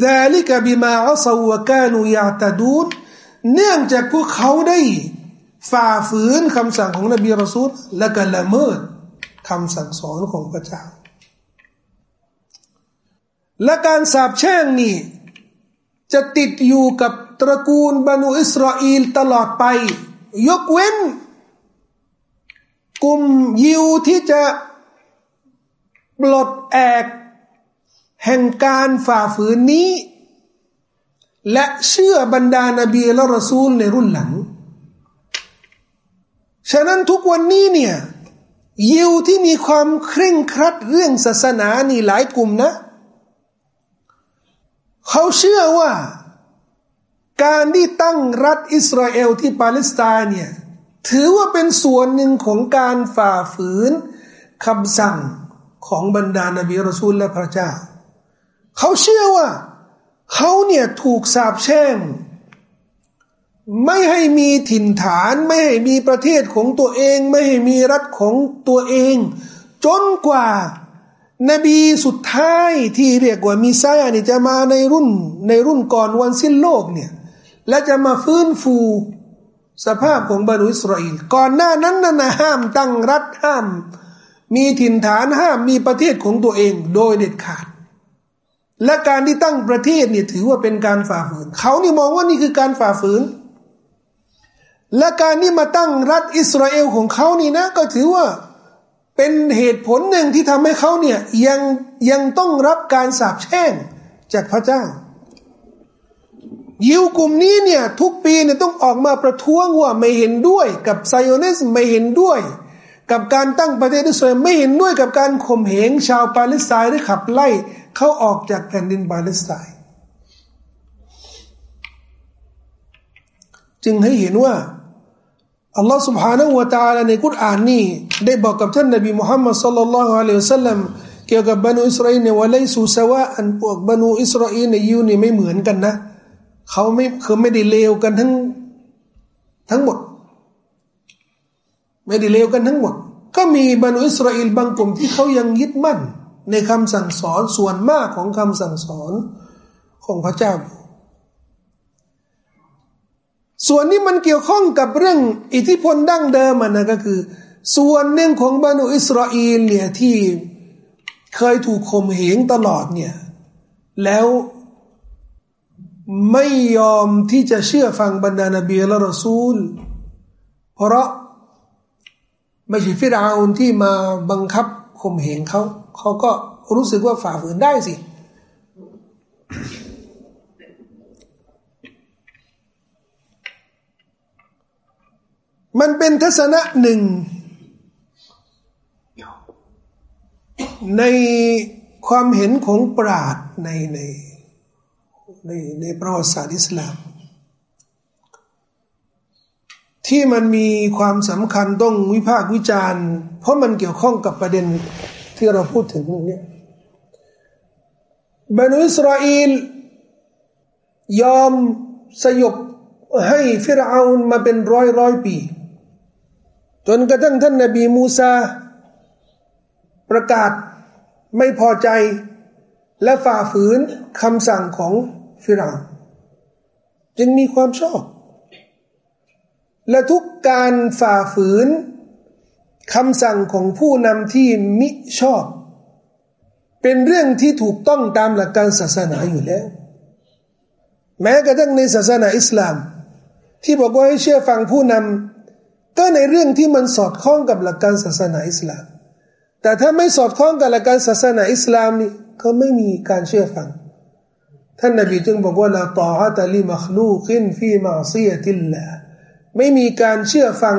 ดาลิกบิมาอัสวกานุยาตาดูดเนื่องจากพวกเขาได้ฝ่าฝืนคำสั่งของนบีรอซูลและก็ละเมิดคำสั่งสอนของพระเจ้า และการสาปแช่งนี้จะติดอยู่กับตระกูลบานุอิสราเอลตลอดไป ยกเว้น กลุ่มยิวที่จะปลดแอก แห่งการฝ่าฝืนนี้ และเชื่อบรรดานาบีและรอซูลในรุ่นหลัง ฉะนั้นทุกวันนี้เนี่ยยิวที่มีความเคร่งครัดเรื่องศาสนานี่หลายกลุ่มนะ เขาเชื่อว่า การที่ตั้งรัฐอิสราเอลที่ปาเลสไตน์เนี่ยถือว่าเป็นส่วนหนึ่งของการฝ่าฝืนคำสั่งของบรรดานาบีรอซูลและพระเจ้า เขาเชื่อว่า เขาเนี่ยถูกสาปแช่ง ไม่ให้มีถิ่นฐาน ไม่ให้มีประเทศของตัวเอง ไม่ให้มีรัฐของตัวเอง จนกว่า นบีสุดท้ายที่เรียกว่ามีไซานี่จะมาในรุ่นในรุ่นก่อนวันสิ้นโลกเนี่ยและจะมาฟื้นฟูสภาพของบรรดอิสราเอลก่อนหน้านั้นนะห้ามตั้งรัฐห้าม มีถิ่นฐานห้ามมีประเทศของตัวเองโดยเด็ดขาด และการที่ตั้งประเทศเนี่ยถือว่าเป็นการฝ่าฝืน เขานี่มองว่านี่คือการฝ่าฝืน และการที่มาตั้งรัฐอิสราเอลของเขานี่นะ ก็ถือว่าเป็นเหตุผลหนึ่งที่ทำให้เขาเนี่ยยังยังต้องรับการสาปแช่งจากพระเจ้า ยิวกลุ่มนี้เนี่ยทุกปีเนี่ยต้องออกมาประท้วงว่าไม่เห็นด้วยกับไซออนิสต์ไม่เห็นด้วย กับการตั้งประเทศอิสราเอลไม่เห็นด้วยกับการข่มเหงชาวปาเลสไตน์หรือขับไล่ เขาออกจากแผ่นดินปาเลสไตน์ จึงให้เห็นว่าอัลลอฮ์ سبحانه และ تعالى ในกุรอานนี่ได้บอกกับท่านนบีมุฮัมมัดสัลลัลลอฮุอะลัยฮิวสัลลัมเกี่ยวกับบรรดอิสราเอลเนี่ยว่าไลซูสวะอันพวกบรรดอิสราเอลในยูนี่ไม่เหมือนกันนะเขาไม่คือไม่ได้เลวกันทั้งทั้งหมด ไม่ได้เลวกันทั้งหมด ก็มีบรรดอิสราเอลบางกลุ่มที่เขายังยึดมั่น ในคำสั่งสอนส่วนมากของคำสั่งสอนของพระเจ้าอยู่ส่วนนี้มันเกี่ยวข้องกับเรื่องอิทธิพลดั้งเดิมนะก็คือ ส่วนหนึ่งของบรรดอิสราเอลเนี่ยที่เคยถูกข่มเหงตลอดเนี่ยแล้วไม่ยอมที่จะเชื่อฟังบรรดานบีและรอซูล เพราะไม่ใช่ฟิราอุนที่มาบังคับ ข่มเหงเขาเขาก็รู้สึกว่าฝ่าฝืนได้สิ มันเป็นทัศนะหนึ่ง ในความเห็นของปราดในในในในประวัติศาสตร์อิสลาม ที่มันมีความสำคัญต้องวิพากษ์วิจารณ์ เพราะมันเกี่ยวข้องกับประเด็นที่เราพูดถึงนี้บรรอิสราเอลยอมสยบให้ฟิรเอานมาเป็นร้อยร้อยปี จนกระทั่งท่านนบีมูซา ประกาศไม่พอใจและฝ่าฝืนคำสั่งของฟิราจึงมีความชอบ และทุกการฝ่าฝืนคำสั่งของผู้นำที่มิชอบ เป็นเรื่องที่ถูกต้องตามหลักการศาสนาอยู่แล้ว แม้กระทั่งในศาสนาอิสลาม ที่บอกว่าให้เชื่อฟังผู้นำก็ในเรื่องที่มันสอดคล้องกับหลักการศาสนาอิสลาม แต่ถ้าไม่สอดคล้องกับหลักการศาสนาอิสลามนี่ก็ไม่มีการเชื่อฟัง ท่านนบีจึงบอกว่าลาตอฮะตะลิมัคลูกินฟีมาซียติลละ ไม่มีการเชื่อฟัง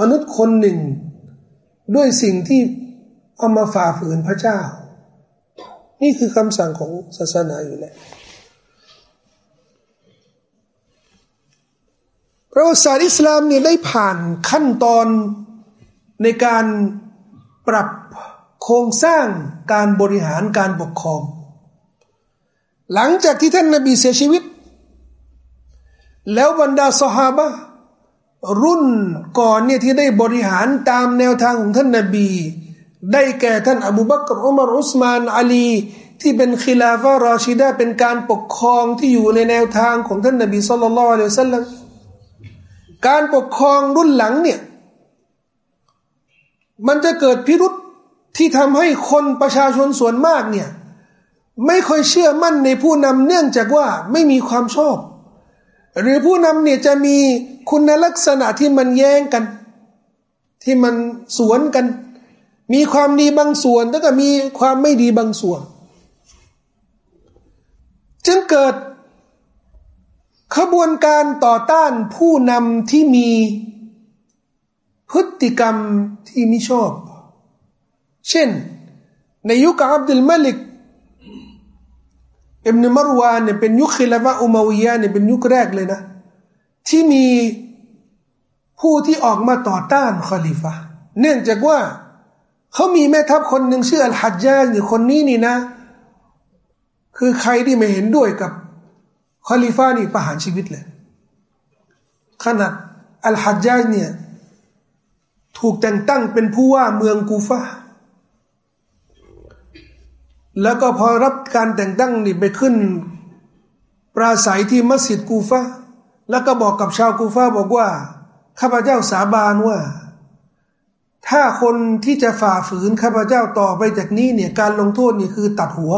มนุษย์คนหนึ่ง ด้วยสิ่งที่เอามาฝ่าฝืนพระเจ้า นี่คือคำสั่งของศาสนาอยู่แล้วประวัติศาสตร์อิสลามเนี่ยได้ผ่านขั้นตอนในการปรับโครงสร้างการบริหารการปกครอง หลังจากที่ท่านนบีเสียชีวิต แล้วบรรดาสหาบะ รุ่นก่อนเนี่ยที่ได้บริหารตามแนวทางของท่านนบี ได้แก่ท่านอบูบักรอุมารอุสมานอาลี ที่เป็นคิลาฟารอชิดาเป็นการปกครองที่อยู่ในแนวทางของท่านนบีสุลต่านละอัลสัลลัมการปกครองรุ่นหลังเนี่ยมันจะเกิดพิรุษที่ทำให้คนประชาชนส่วนมากเนี่ยไม่ค่อยเชื่อมั่นในผู้นำเนื่องจากว่าไม่มีความชอบ หรือผู้นำเนี่ยจะมีคุณลักษณะที่มันแย้งกัน ที่มันสวนกัน มีความดีบางส่วนแล้วก็มีความไม่ดีบางส่วน จึงเกิด ขบวนการต่อต้านผู้นำที่มีพฤติกรรมที่ไม่ชอบ เช่น ในยุคอับดุลมาลิก อิบนมารวานเนี่ยเป็นยุคคิลาวะอุมาวิยะเนี่ยเป็นยุคแรกเลยนะ ที่มีผู้ที่ออกมาต่อต้านคอลิฟะเนื่องจากว่าเขามีแม่ทัพคนหนึ่งชื่ออัลฮัจญาหรือคนนี้นี่นะ คือใครที่ไม่เห็นด้วยกับคอลิฟ้านี่ประหารชีวิตเลย ขนาดอัลฮัจญาเนี่ยถูกแต่งตั้งเป็นผู้ว่าเมืองกูฟา แล้วก็พอรับการแต่งตั้งนี่ไปขึ้น ปราศัยที่มัสยิดกูฟาแล้วก็บอกกับชาวกูฟาบอกว่า ข้าพเจ้าสาบานว่า ถ้าคนที่จะฝ่าฝืนข้าพเจ้าต่อไปจากนี้เนี่ยการลงโทษนี่คือตัดหัว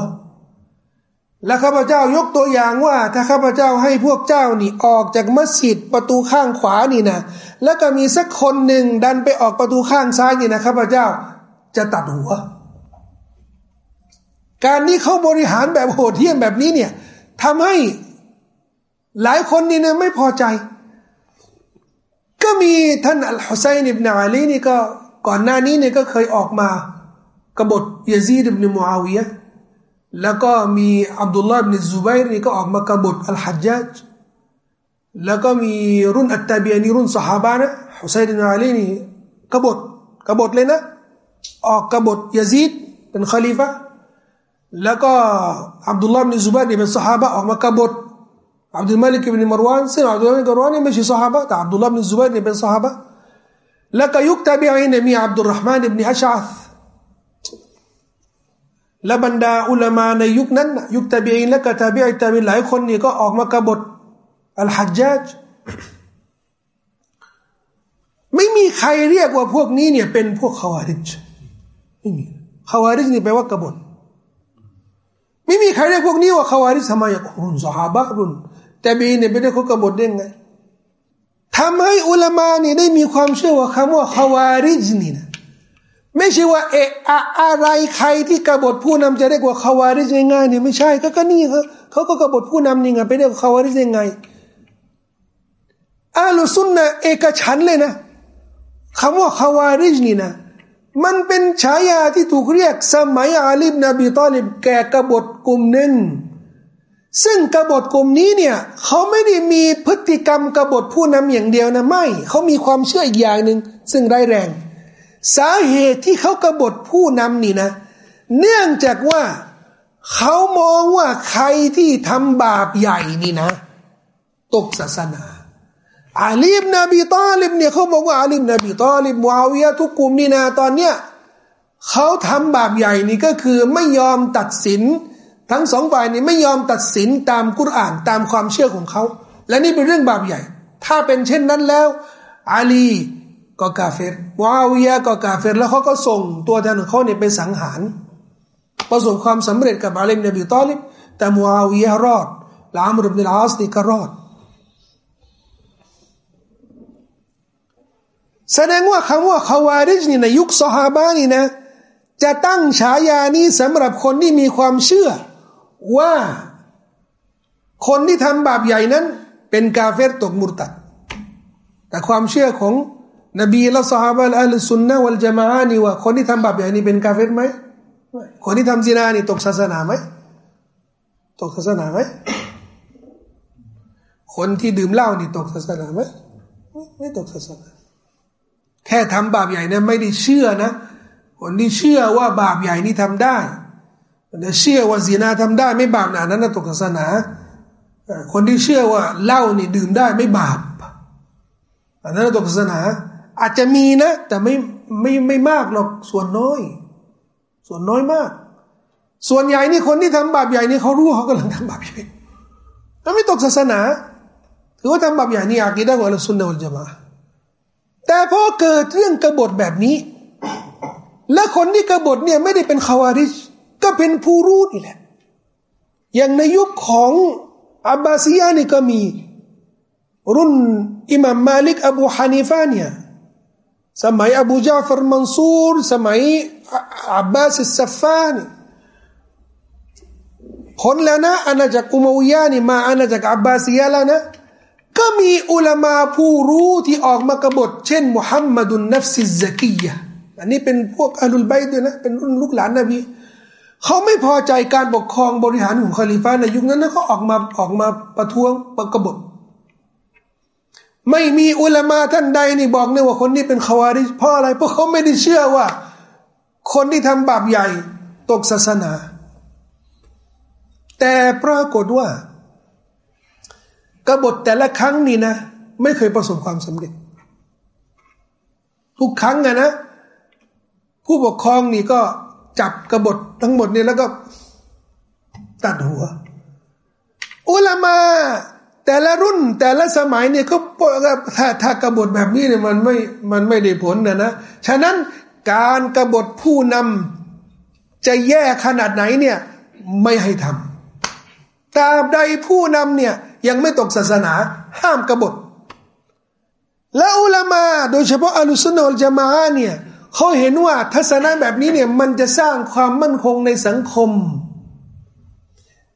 และข้าพเจ้ายกตัวอย่างว่า ถ้าข้าพเจ้าให้พวกเจ้านี่ออกจากมัสยิดประตูข้างขวานี่นะแล้วก็มีสักคนหนึ่งดันไปออกประตูข้างซ้ายนี่นะข้าพเจ้าจะตัดหัว การนี้เขาบริหารแบบโหดเหี้ยมแบบนี้เนี่ยทำให้หลายคนนี่นะไม่พอใจ ก็มีท่านอัลฮุซัยนิบนาอาลีนี่ก็ก่อนหน้านี้เนี่ยก็เคยออกมากบฏยาซีดอิบนมูอาวิยะแล้วก็มีอับดุลลาห์บินซุบัยนี่ก็ออกมากบฏอัลฮัจญาจแล้วก็มีรุ่นอัตตาบียนี่รุ่นสหาบานะฮุซัยดินอาลีนี่กบฏกบฏเลยนะ ออกกบฏยาซีดเป็นคาลิฟะ แล้วก็อับดุลลาห์บินซุบัยนี่เป็นสหายออกมากบฏอับดุลมาลิกบินมารวานซึ่งอับดุลลาห์บินมารวานนี่ไม่ใช่สหายแต่อับดุลลาห์บินซุบัยนี่เป็นสหายแล้วก็ยุคตาบีอินมีอับดุลรหมานบินอัชอัธและบรรดาอุลามาในยุคนั้น ยุคตาบีอินและก็ตาบีอิตาบีหลายคนนี่ก็ออกมากบฏอัลฮัจจัจไม่มีใครเรียกว่าพวกนี้เนี่ยเป็นพวกขวาริจไม่มีขวาริจนี่แปลว่ากบฏ ไม่มีใครเรียกพวกนี้ว่าขวาริจทำไมรุ่นสหาบะรุนแต่บีเนี่ยไม่ได้เขากบฏได้ไงทำให้อุลามาเนี่ยได้มีความเชื่อว่าคำว่าขวาริจนี่นะไม่ใช่ว่าเอะอะไรใครที่กบฏผู้นำจะเรียกว่าขวาริจง่ายเนี่ยไม่ใช่ก็ก็นี่เขาเขาก็กบฏผู้นำนี่ไงไปเรียกขวาริจยังไงอาลุซุนนะเอกฉันเลยนะคำว่าขวาริจนี่นะ มันเป็นฉายาที่ถูกเรียกสมัยอาลีบนบีตอลิบแก่กบฏกลุ่มหนึ่ง ซึ่งกบฏกลุ่มนี้เนี่ยเขาไม่ได้มีพฤติกรรมกบฏผู้นำอย่างเดียวนะไม่ เขามีความเชื่ออีกอย่างหนึ่งซึ่งร้ายแรง สาเหตุที่เขากบฏผู้นำนี่นะ เนื่องจากว่าเขามองว่าใครที่ทำบาปใหญ่นี่นะ ตกศาสนา อาลีบนบีตอลิบเนี่ยเขาบอกว่าอาลีบนบีตอลิบมอาวิยะทุกกลุ่มนี่นะตอนเนี้ยเขาทำบาปใหญ่นี่ก็คือไม่ยอมตัดสิน ทั้งสองฝ่ายนี่ไม่ยอมตัดสินตามกุรอานตามความเชื่อของเขา และนี่เป็นเรื่องบาปใหญ่ ถ้าเป็นเช่นนั้นแล้วอาลีก็กาเฟรมอาวิยะก็กาเฟรแล้วเขาก็ส่งตัวแทนของเขาเนี่ยไปสังหาร ประสบความสำเร็จกับอาลีบนบีตอลิบแต่มูอาวิยะรอดลามรุบนิลอาสนี่ก็รอด แสดงว่าคำว่าคาวาริจนี่ในยุคสฮาบานี่นะ จะตั้งฉายานี้สำหรับคนที่มีความเชื่อ ว่าคนที่ทำบาปใหญ่นั้น เป็นกาเฟรตกมุรตัด แต่ความเชื่อของนบีและสฮาบะอัลสุนนะวัลจามานี่ว่าคนที่ทำบาปใหญ่นี่เป็นกาเฟรไหมคนที่ทำซินานี่ตกศาสนาไหมตกศาสนาไหมคนที่ดื่มเหล้านี่ตกศาสนาไหมไม่ตกศาสนา แค่ทำบาปใหญ่นะไม่ได้เชื่อนะ คนที่เชื่อว่าบาปใหญ่นี่ทำได้แต่เชื่อว่าศีนาทำได้ ไม่บาปนะนั้นตกศาสนา คนที่เชื่อว่าเหล้านี่ดื่มได้ไม่บาปอันนั้นตกศาสนา อาจจะมีนะ แต่ไม่ไม่ไม่มากหรอกส่วนน้อย ส่วนน้อยมาก ส่วนใหญ่นี่คนที่ทำบาปใหญ่นี่เขารู้เขากำลังทำบาปใหญ่แล้วไม่ตกศาสนาถือว่าทำบาปใหญ่นี่อากีดะของอัลลอฮฺสุนนะอัลจามะ แต่พอเกิดเรื่องกบฏแบบนี้ และคนที่กบฏเนี่ยไม่ได้เป็นคาวาริชก็เป็นผู้รู้นี่แหละ อย่างในยุคของอับบาซียานี่ก็มี รุ่นอิหมัมมาลิกอบูฮานิฟาเนี่ยสมัยอบูจาฟรมันซูร สมัยอับบาสิสฟานี่คนแล้วนะอาณาจักรอุมาวิยานี่มาอาณาจักรอับบาซียาแล้วนะ ก็มีอุลามาผู้รู้ที่ออกมากบฏเช่นมุฮัมมัดุนนัฟซิซกียะอันนี้เป็นพวกอาลุลไบด้วยนะเป็นรุ่นลูกหลานนบีเขาไม่พอใจการปกครองบริหารของคาลิฟาในยุคนั้นเขาออกมาออกมาประท้วงประกบฏไม่มีอุลามาท่านใดนี่บอกเนี่ยว่าคนนี้เป็นขวาริเพราะอะไรเพราะเขาไม่ได้เชื่อว่า คนที่ทำบาปใหญ่ตกศาสนา แต่ปรากฏว่า กบฏแต่ละครั้งนี่นะ ไม่เคยประสบความสำเร็จ ทุกครั้งอะนะ ผู้ปกครองนี่ก็จับกบฏทั้งหมดนี่แล้วก็ตัดหัว อุลามา แต่ละรุ่นแต่ละสมัยเนี่ยก็ถ้าถ้ากบฏแบบนี้เนี่ยมันไม่มันไม่ได้ผลนะนะ ฉะนั้นการกรบฏผู้นำจะแย่ขนาดไหนเนี่ย ไม่ให้ทำตราบใดผู้นำเนี่ย ยังไม่ตกศาสนา ห้ามกบฏ แล้วอุลามา โดยเฉพาะอัลุสนอลจามาเนี่ยเขาเห็นว่าทัศนะแบบนี้เนี่ยมันจะสร้างความมั่นคงในสังคม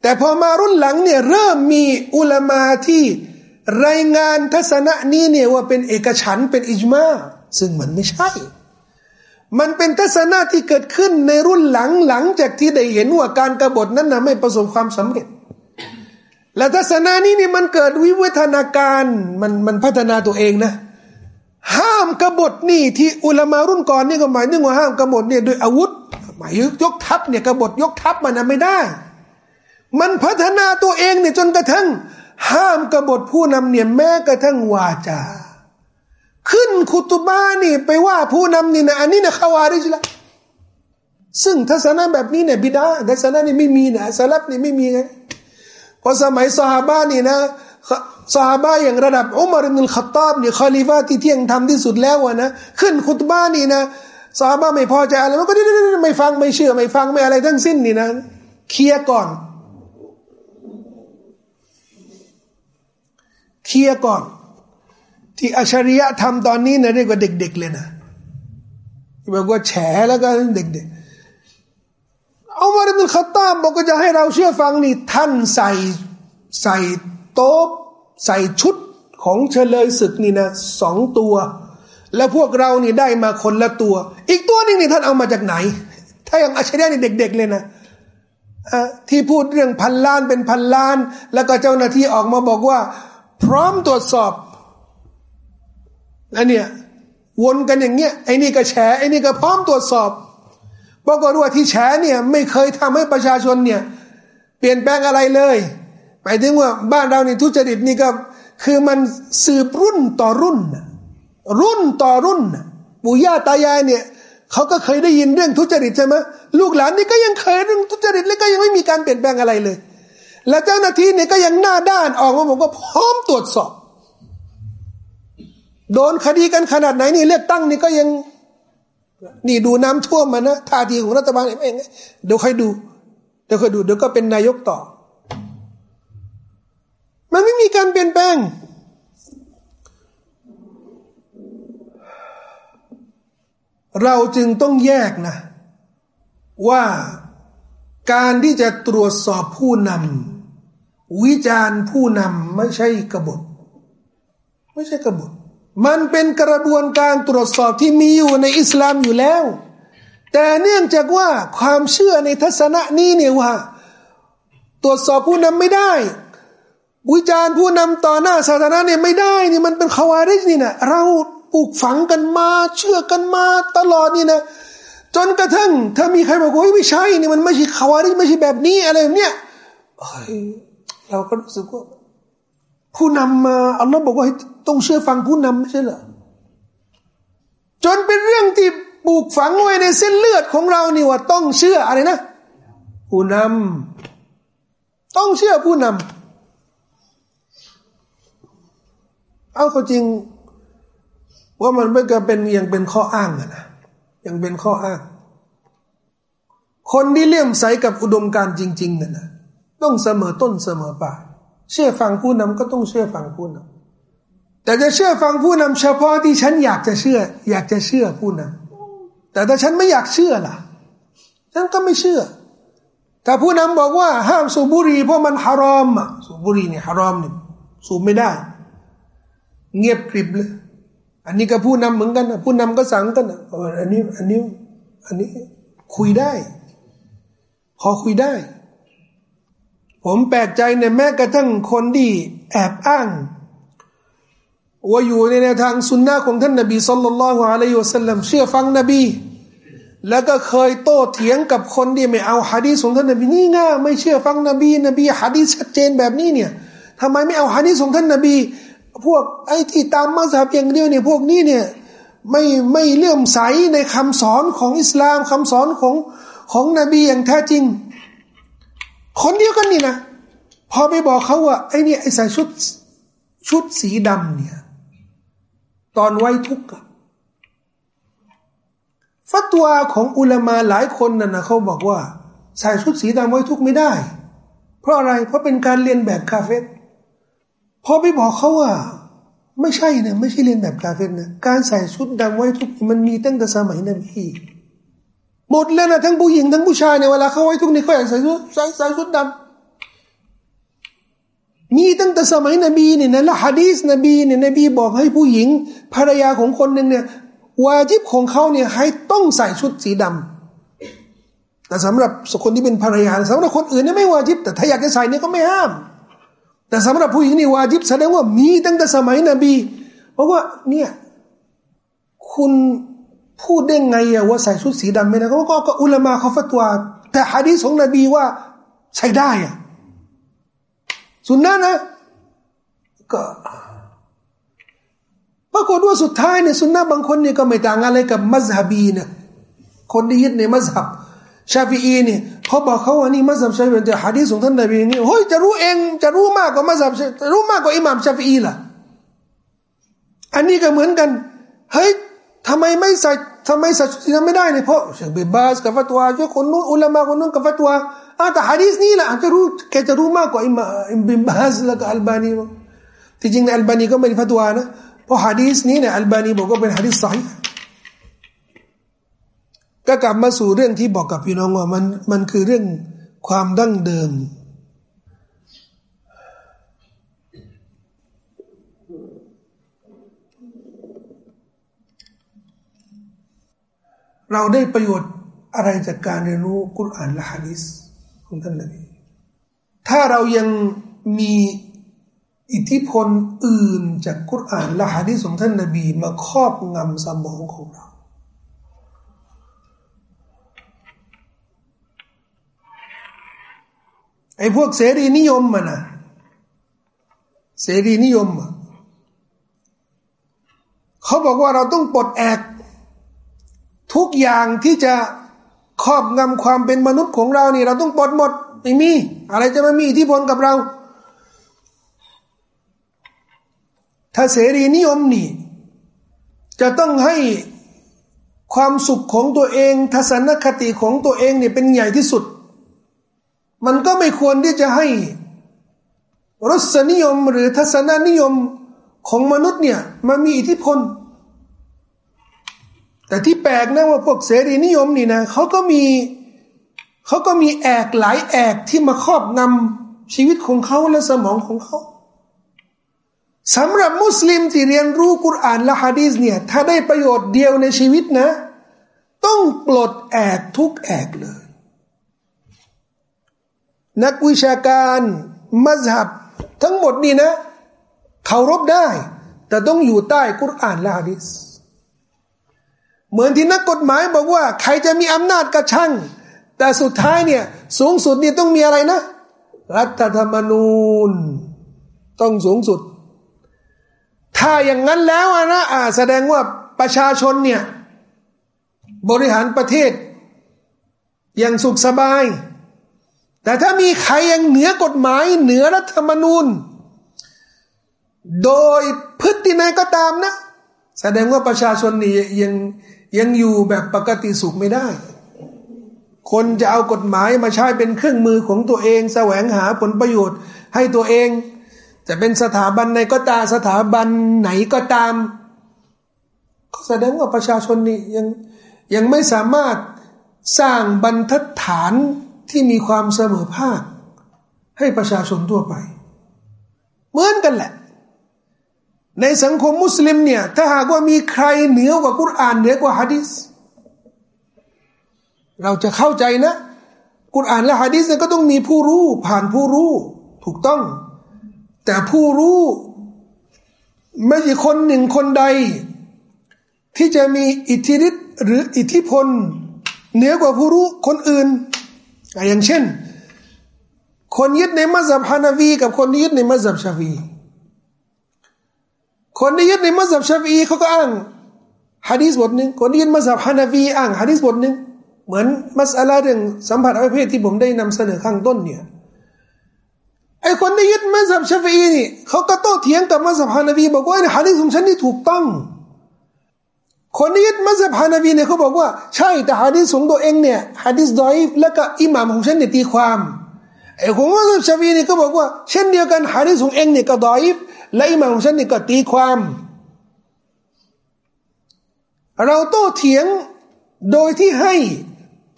แต่พอมารุ่นหลังเนี่ยเริ่มมีอุลามาที่รายงานทัศนะนี้เนี่ยว่าเป็นเอกฉันเป็นอิจมาซึ่งมันไม่ใช่ มันเป็นทัศนะที่เกิดขึ้นในรุ่นหลังหลังจากที่ได้เห็นว่าการกรบฏนั้นนะไม่ประสบความสำเร็จ และทัศนานี้นี่มันเกิดวิวัฒนาการมันมันพัฒนาตัวเองนะ ห้ามกบฏนี่ที่อุลามารุ่นก่อนนี่ก็หมายถึงว่าห้ามกบฏเนี่ยด้วยอาวุธ หมายยกทัพเนี่ยกบฏยกทัพมันนะไม่ได้ มันพัฒนาตัวเองเนี่ยจนกระทั่ง ห้ามกบฏผู้นำเนี่ยแม้กระทั่งวาจา ขึ้นคุตุบ้านี่ไปว่าผู้นำนี่นะอันนี้นะขวาริจละซึ่งทัศนะแบบนี้เนี่ยบิดาทัศนะนี่ไม่มีนะสลับนี่ไม่มีไง พราะสมัยซาฮาบานี่นะซาฮาบะอย่างระดับอุมารอิบนุลขัตตาบเนี่ยคอลีฟาที่เที่ยงทำที่สุดแล้วนะขึ้นคุตบ้านี่นะซาฮาบะไม่พอใจอะไรมันก็ไม่ฟังไม่เชื่อไม่ฟังไม่อะไรทั้งสิ้นนี่นะเคลียร์ก่อน เคลียร์ก่อน ที่อัชริยะทำตอนนี้นะเรียกว่าเด็ก ๆ เลยนะบอกว่าแฉแล้วก็เด็ก ๆอุมาริบนุลขัตตาบบอกก็จะให้เราเชื่อฟังนี่ท่านใส่ใส่โต๊ะใส่ชุดของเฉลยศึกนี่นะสองตัว แล้วพวกเรานี่ได้มาคนละตัว อีกตัวนึงนี่ท่านเอามาจากไหน ถ้าอย่างอาชญานี่เด็ก ๆ เลยนะที่พูดเรื่องพันล้านเป็นพันล้าน แล้วก็เจ้าหน้าที่ออกมาบอกว่า พร้อมตรวจสอบแล้วเนี่ยวนกันอย่างเงี้ยไอ้นี่ก็แฉไอ้นี่ก็พร้อมตรวจสอบ บอกว่าที่แฉเนี่ยไม่เคยทำให้ประชาชนเนี่ยเปลี่ยนแปลงอะไรเลยหมายถึงว่าบ้านเรานี่ทุจริตนี่ก็คือมันสืบรุ่นต่อรุ่น รุ่นต่อรุ่นปู่ย่าตายายเนี่ยเขาก็เคยได้ยินเรื่องทุจริตใช่ไหมลูกหลานนี่ก็ยังเคยเรื่องทุจริตแล้วก็ยังไม่มีการเปลี่ยนแปลงอะไรเลย แล้วเจ้าหน้าที่เนี่ยก็ยังหน้าด้านออกมาบอกว่าพร้อมตรวจสอบ โดนคดีกันขนาดไหนนี่เลือกตั้งนี่ก็ยัง นี่ดูน้ำท่วมมานะท่าทีของรัฐบาลเองเดี๋ยวค่อยดู เดี๋ยวค่อยดู เดี๋ยวก็เป็นนายกต่อ มันไม่มีการเปลี่ยนแปลง เราจึงต้องแยกนะ ว่าการที่จะตรวจสอบผู้นำวิจารณ์ผู้นำไม่ใช่กบฏ ไม่ใช่กบฏ มันเป็นกระบวนการตรวจสอบที่มีอยู่ในอิสลามอยู่แล้ว แต่เนื่องจากว่าความเชื่อในทัศนะนี้เนี่ยว่า ตรวจสอบผู้นำไม่ได้ วิจารณ์ผู้นำต่อหน้าสาธาเนี่ยไม่ได้นี่มันเป็นขวาริจนี่นะเราปลูกฝังกันมา เชื่อกันมาตลอดนี่นะจนกระทั่ง ถ้ามีใครบอกว่าไม่ใช่นี่มันไม่ใช่ขวาริจไม่ใช่แบบนี้อะไรแบบเนี้ยเราก็รู้สึกว่าผู้นำมาอัลลอฮ์บอกว่า ต้องเชื่อฟังผู้นำไม่ใช่เหรอจนเป็นเรื่องที่ปลูกฝังไว้ในเส้นเลือดของเรานี่ว่าต้องเชื่ออะไรนะ ผู้นำต้องเชื่อผู้นำเอาเขาจริง ว่ามันไม่ก็เป็นยังเป็นข้ออ้างนะยังเป็นข้ออ้าง คนที่เลี่ยมใสกับอุดมการจริงๆนะนะต้องเสมอต้นเสมอปลายเชื่อฟังผู้นำก็ต้องเชื่อฟังผู้นำ แต่จะเชื่อฟังผู้นำเฉพาะที่ฉันอยากจะเชื่อ อยากจะเชื่อผู้นำแต่ถ้าฉันไม่อยากเชื่อล่ะ ฉันก็ไม่เชื่อ ถ้าผู้นำบอกว่า ห้ามสูบบุหรี่เพราะมันฮารอมอะสูบบุหรี่เนี่ยฮารอมเนี่ยสูบไม่ได้ เงียบกริบเลย อันนี้ก็ผู้นำเหมือนกันนะผู้นำก็สั่งกันนะอันนี้ อันนี้ อันนี้คุยได้ พอคุยได้ ผมแปลกใจเนี่ยแม้กระทั่งคนที่แอบอ้าง ว่าอยู่ในแนวทางสุนนะของท่านนบีสุลต่านละฮ์อะลัยฮิวสัลลัมเชื่อฟังนบี แล้วก็เคยโต้เถียงกับคนที่ไม่เอาฮะดีษของท่านนบีนี่ง่าไม่เชื่อฟังนบี นบีฮะดีชัดเจนแบบนี้เนี่ยทำไมไม่เอาฮะดีษของท่านนบี พวกไอ้ที่ตามมัสยิดอย่างเดียวเนี่ยพวกนี้เนี่ยไม่ไม่เลื่อมใสในคำสอนของอิสลามคำสอนของของนบีอย่างแท้จริง คนเดียวกันนี่นะ พอไปบอกเขาว่าไอ้นี่ไอ้ใส่ชุดชุดสีดำเนี่ย ตอนไว้ทุกข์ฟัตวาของอุลามาหลายคนน่ะนะเขาบอกว่าใส่ชุดสีดำไว้ทุกข์ไม่ได้ เพราะอะไรเพราะเป็นการเรียนแบบคาเฟ่พอไปบอกเขาว่า ไม่ใช่นะไม่ใช่เรียนแบบกาเฟนนะการใส่ชุดดำไว้ทุกมันมีตั้งแต่สมัยนบีหมดเลยนะทั้งผู้หญิงทั้งผู้ชายในเวลาเขาไว้ทุกนี่เขาอยากใส่ชุดใส่ใส่ชุดดำ มีตั้งแต่สมัยนบีเนี่ยนะละฮะดีสนบีเนี่ยนบีบอกให้ผู้หญิง ภรรยาของคนหนึ่งเนี่ยวาจิบของเขาเนี่ยให้ต้องใส่ชุดสีดำแต่สำหรับคนที่เป็นภรรยาสำหรับคนอื่นเนี่ยไม่วาจิบแต่ถ้าอยากจะใส่เนี่ยก็ไม่ห้าม แต่สำหรับผู้หญิงนี่วาจิบแสดงว่ามีตั้งแต่สมัยนบีเพราะว่าเนี่ยคุณพูดได้ไงอะว่าใส่ชุดสีดำไม่ได้ก็ก็อุลามาเขาฟัตวาแต่ฮะดีษของนบีว่าใช้ได้อะ สุนนะนะก็ปรากฏว่าสุดท้ายเนี่ยสุนนะบางคนเนี่ยก็ไม่ต่างอะไรกับมัซฮับีเนี่ยคนที่ยึดในมัซฮับชาฟีอีเนี่ยเขาบอกเขาว่านี่มัซฮับชาฟีแต่ฮะดีษของท่านนบีนี่เฮ้ยจะรู้เองจะรู้มากกว่ามัซฮับจะรู้มากกว่าอิหม่ามชาฟีอีล่ะอันนี้ก็เหมือนกันเฮ้ยทำไมไม่ใส่ทำไมใส่ชุดสีดำไม่ได้เนี่ยเพราะเชคเบบาสกับฟัตวาเจ้าคนนู้นอุลามะคนนู้นกับฟัตวา แต่ฮะดีษนี้แหละจะรู้แกจะรู้มากกว่าอิมามบิมบาสแล้วก็อัลบานีที่จริงในอัลบานีก็ไม่ได้ฟัตวานะเพราะฮะดีษนี้เนี่ยอัลบานีบอกว่าเป็นฮะดีษสายก็กลับมาสู่เรื่องที่บอกกับพี่น้องว่ามันมันคือเรื่องความดั้งเดิม เราได้ประโยชน์อะไรจากการเรียนรู้กุรอานและฮะดิษ ของท่านนบีถ้าเรายังมีอิทธิพลอื่นจากกุรอานและฮะดิษของท่านนบีมาครอบงำสมองของเรา ไอ้พวกเสรีนิยมมันนะเสรีนิยม เขาบอกว่าเราต้องปลดแอก ทุกอย่างที่จะ ครอบงำความเป็นมนุษย์ของเรานี่เราต้องปลดหมดไม่มี อะไรจะมามีอิทธิพลกับเรา ถ้าเสรีนิยมนี่ จะต้องให้ความสุขของตัวเอง ทัศนคติของตัวเองเนี่ยเป็นใหญ่ที่สุด มันก็ไม่ควรที่จะให้รสนิยมหรือทัศนนิยมของมนุษย์เนี่ยมามีอิทธิพล แต่ที่แปลกนะว่าพวกเสรีนิยมนี่นะเขาก็มีเขาก็มีแอกหลายแอกที่มาครอบงำชีวิตของเขาและสมองของเขาสำหรับมุสลิมที่เรียนรู้กุรอานและฮะดีษเนี่ยถ้าได้ประโยชน์เดียวในชีวิตนะ ต้องปลดแอกทุกแอกเลย นักวิชาการมัซฮับทั้งหมดนี่นะเคารพได้ แต่ต้องอยู่ใต้กุรอานและฮะดีษ เหมือนที่นักกฎหมายบอกว่า ใครจะมีอำนาจกระช่าง แต่สุดท้ายเนี่ยสูงสุดนี่ต้องมีอะไรนะ รัฐธรรมนูญ ต้องสูงสุด ถ้าอย่างนั้นแล้วนะอ่าแสดงว่าประชาชนเนี่ยบริหารประเทศ อย่างสุขสบาย แต่ถ้ามีใครยังเหนือกฎหมายเหนือรัฐธรรมนูญ โดยพฤตินัยก็ตามนะ แสดงว่าประชาชนนี่ยัง ยังอยู่แบบปกติสุขไม่ได้ คนจะเอากฎหมายมาใช้เป็นเครื่องมือของตัวเองแสวงหาผลประโยชน์ให้ตัวเอง จะเป็นสถาบันในก็ตามสถาบันไหนก็ตามก็แสดงว่าประชาชนนี่ยังยังไม่สามารถสร้างบรรทัดฐานที่มีความเสมอภาค ให้ประชาชนทั่วไป เหมือนกันแหละ ในสังคมมุสลิมเนี่ยถ้าหากว่ามีใครเหนือกว่ากุรอานเหนือกว่าฮะดิษเราจะเข้าใจนะ กุรอานและฮะดิษเนี่ยก็ต้องมีผู้รู้ ผ่านผู้รู้ ถูกต้อง แต่ผู้รู้ไม่ใช่คนหนึ่งคนใด ที่จะมีอิทธิฤทธิ์หรืออิทธิพล เหนือกว่าผู้รู้คนอื่น อย่างเช่น คนยึดในมัสยิดฮานาวี กับคนยึดในมัสยิดชาฟี คนที่ยึดในมัสยิดชาฟีเขาก็อ้างฮะดีษบทหนึ่งคนที่ยึดมัสยิดฮานาฟีอ้างฮะดีษบทหนึ่งเหมือนมัสอาลาเรื่องสัมผัสอวัยวะที่ผมได้นำเสนอข้างต้นเนี่ยไอคนที่ยึดมัสยิดชาฟีนี่เขาก็โต้เถียงกับมัสยิดฮานาฟีบอกว่าฮะดีษของฉันนี่ถูกต้อง คนที่ยึดมัสยิดฮานาฟีเนี่ยเขาบอกว่าใช่แต่ฮะดีษของตัวเองเนี่ยฮะดีษดอยฟแล้วก็อิหม่ามของฉันเนี่ยตีความไอ้ของมัสยิดชาฟีนี่ก็บอกว่าเช่นเดียวกันฮะดีษของเองเนี่ยก็ดอยฟ และอิหม่ามของฉันนี่ก็ตีความ เราโต้เถียงโดยที่ให้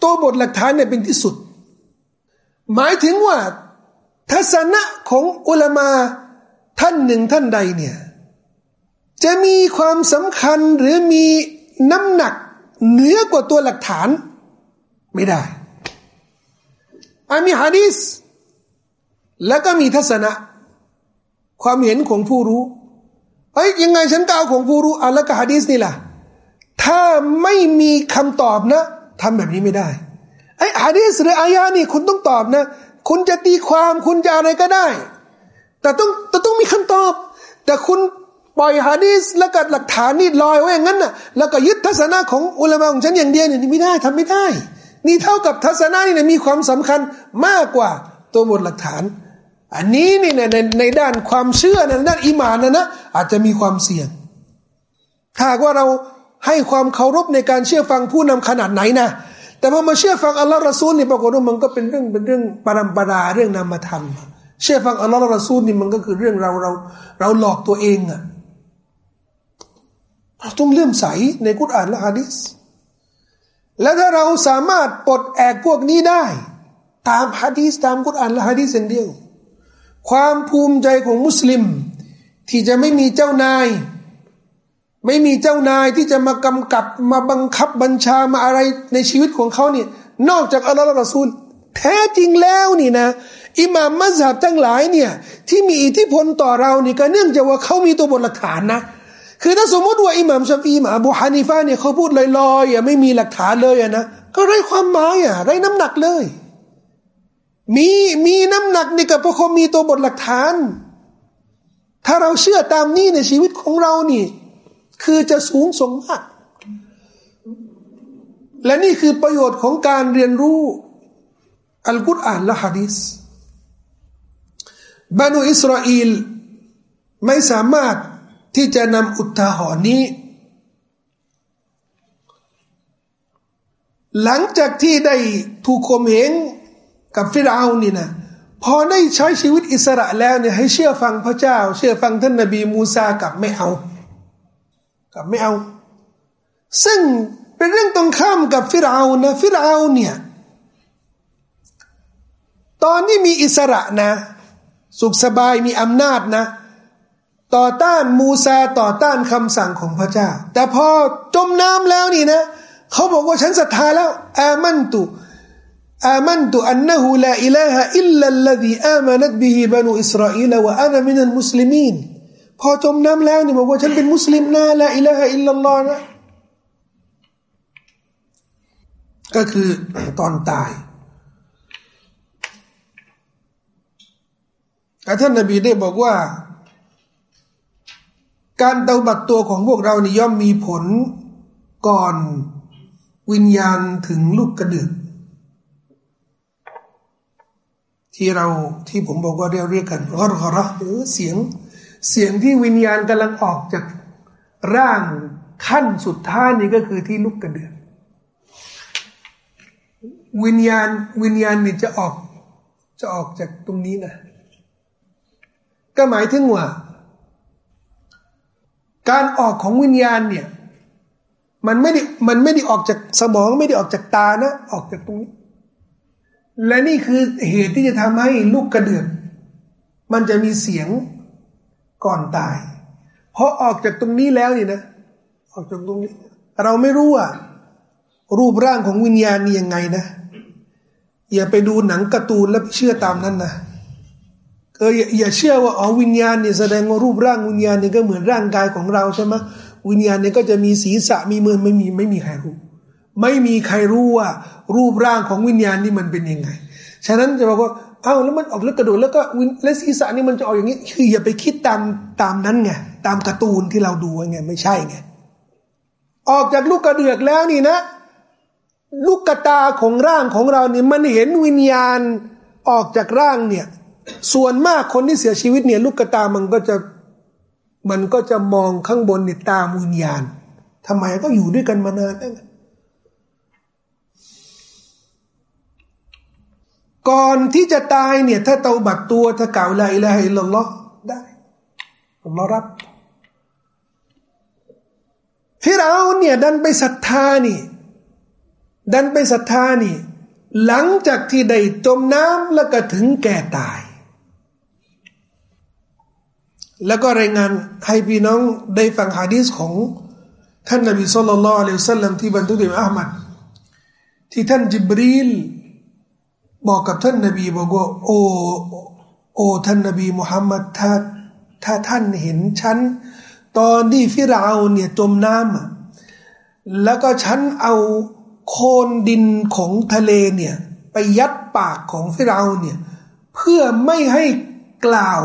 ตัวบทหลักฐานเนี่ยเป็นที่สุด หมายถึงว่า ทัศนะของอุลามาท่านหนึ่งท่านใดเนี่ย จะมีความสำคัญหรือมีน้ำหนักเหนือกว่าตัวหลักฐานไม่ได้อามีฮะดีสแล้วก็มีทัศนะ ความเห็นของผู้รู้เฮ้ยยังไงฉันก็เอาของผู้รู้เอาแล้วก็ฮะดีสนี่ล่ะ ถ้าไม่มีคำตอบนะทำแบบนี้ไม่ได้ไอ้ฮะดีสหรืออายานี่คุณต้องตอบนะ คุณจะตีความคุณจะอะไรก็ได้ แต่ต้องแต่ต้องมีคำตอบ แต่คุณปล่อยฮะดีสแล้วก็หลักฐานนี่ลอยไว้อย่างนั้นน่ะแล้วก็ยึดทัศนะของอุลามะของฉันอย่างเดียวเนี่ยไม่ได้ทำไม่ได้ นี่เท่ากับทัศนะนี่มีความสำคัญมากกว่าตัวบทหลักฐาน อันนี้นี่ในในด้านความเชื่อในด้านอิมานนะนะอาจจะมีความเสี่ยง ถ้าว่าเราให้ความเคารพในการเชื่อฟังผู้นำขนาดไหนนะแต่พอมาเชื่อฟังอัลลอฮ์รอซูลนี่ปรากฏว่ามันก็เป็นเรื่องเป็นเรื่องปรำปราเรื่องนามธรรม เชื่อฟังอัลลอฮ์รอซูลนี่มันก็คือเรื่องเราเราเราหลอกตัวเองอะเราต้องเลื่อมใสในกุรอานและฮะดิษแล้วถ้าเราสามารถปลดแอกพวกนี้ได้ ตามฮะดีษตามกุรอานและฮะดีษเดียว ความภูมิใจของมุสลิม ที่จะไม่มีเจ้านาย ไม่มีเจ้านายที่จะมากำกับมาบังคับบัญชามาอะไรในชีวิตของเขาเนี่ยนอกจากอัลลอฮฺละซูล แท้จริงแล้วนี่นะ อิหม่ามมัสฮับทั้งหลายเนี่ยที่มีอิทธิพลต่อเรานี่ก็เนื่องจากว่าเขามีตัวบทหลักฐานนะคือถ้าสมมติว่าอิหม่ามชาฟีมาอบูฮานิฟาเนี่ยเขาพูดลอยๆอะไม่มีหลักฐานเลยอะนะก็ไร้ความหมายอะไร้น้ำหนักเลย มีมีน้ำหนักนี่ก็เพราะเขามีตัวบทหลักฐาน ถ้าเราเชื่อตามนี้ในชีวิตของเรานี่ คือจะสูงส่งมากและนี่คือประโยชน์ของการเรียนรู้อัลกุรอานและฮะดีษบานูอิสราเอลไม่สามารถที่จะนำอุทาหรณ์นี้ หลังจากที่ได้ถูกข่มเหง กับฟิรเอานี่นะพอได้ใช้ชีวิตอิสระแล้วเนี่ยให้เชื่อฟังพระเจ้า เชื่อฟังท่านนบีมูซากับไม่เอากับไม่เอา ซึ่งเป็นเรื่องตรงข้ามกับฟิรเอานะฟิรเอาเนี่ยตอนนี้มีอิสระนะ สุขสบายมีอำนาจนะ ต่อต้านมูซาต่อต้านคำสั่งของพระเจ้า แต่พอจมน้ำแล้วนี่นะ เขาบอกว่าฉันศรัทธาแล้วอามันตุ อามันตุอันนหูลาอิลาฮะอิลลัลลดีอามานัตบิฮิบานุอิสราเอลวะอานามินัลมุสลิมีนพอจมน้ำแล้วเนี่ยบอกว่าฉันเป็นมุสลิมนะละอิลาฮะอิลลัลลอฮ์นะก็คือตอนตายท่านนบีได้บอกว่า การเตาบัตตัวของพวกเรานี่ย่อมมีผลก่อนวิญญาณถึงลูกกระดึก ที่เราที่ผมบอกว่าเรียกเรียกกันรอรอรหรือเสียง เสียงที่วิญญาณกำลังออกจากร่างขั้นสุดท้ายนี่ก็คือที่ลูกกระเดือกวิญญาณวิญญาณนี่จะออกจะออกจากตรงนี้นะ ก็หมายถึงว่า การออกของวิญญาณเนี่ย มันไม่ได้มันไม่ได้ออกจากสมองไม่ได้ออกจากตานะ ออกจากตรงนี้ และนี่คือเหตุที่จะทำให้ลูกกระเดือกมันจะมีเสียงก่อนตายเพราะออกจากตรงนี้แล้วนี่นะออกจากตรงนี้ เราไม่รู้ว่า รูปร่างของวิญญาณนี่ยังไงนะ อย่าไปดูหนังการ์ตูนแล้วเชื่อตามนั้นนะเอออย่าเชื่อว่าอ๋อวิญญาณเนี่ยแสดงว่ารูปร่างวิญญาณเนี่ยก็เหมือนร่างกายของเราใช่ไหมวิญญาณเนี่ยก็จะมีศีรษะมีมือไม่มีไม่มีใครรู้ ไม่มีใครรู้ว่า รูปร่างของวิญญาณนี่มันเป็นยังไง ฉะนั้นจะบอกว่าเอ้าแล้วมันออกแล้วกระโดดแล้วก็วินและศีรษะนี่มันจะออกอย่างนี้ คืออย่าไปคิดตามตามนั้นไงตามการ์ตูนที่เราดูไงไม่ใช่ไงออกจากลูกกระเดือกแล้วนี่นะ ลูกกระตาของร่างของเราเนี่ยมันเห็นวิญญาณออกจากร่างเนี่ย ส่วนมากคนที่เสียชีวิตเนี่ย ลูกกระตามันก็จะมันก็จะมองข้างบนเนี่ยตามวิญญาณทำไมก็อยู่ด้วยกันมานานแล้ ก่อนที่จะตายเนี่ย ถ้าเตาบัดตัวถ้าเก่าวละอิละฮิลลอฮ์ได้อัลลอฮ์รับฟิราอเนี่ยดันไปศรัทธานี่ ดันไปศรัทธานี่ หลังจากที่ได้จมน้ำแล้วก็ถึงแก่ตาย แล้วก็รายงานให้พี่น้องได้ฟังฮะดีษของท่านนบีสุลต่านละอัลลอฮฺสัลลัมที่บรรทุกโดยอัลมัดที่ท่านจิบรีล บอกกับท่านนบีบอกว่าโอ้โอ้ท่านนบีมุฮัมมัดถ้าถ้าท่านเห็นฉัน ตอนที่ฟิราอเนี่ยจมน้ำแล้วก็ฉันเอาโคนดินของทะเลเนี่ยไปยัดปากของฟิราอเนี่ยเพื่อไม่ให้กล่าว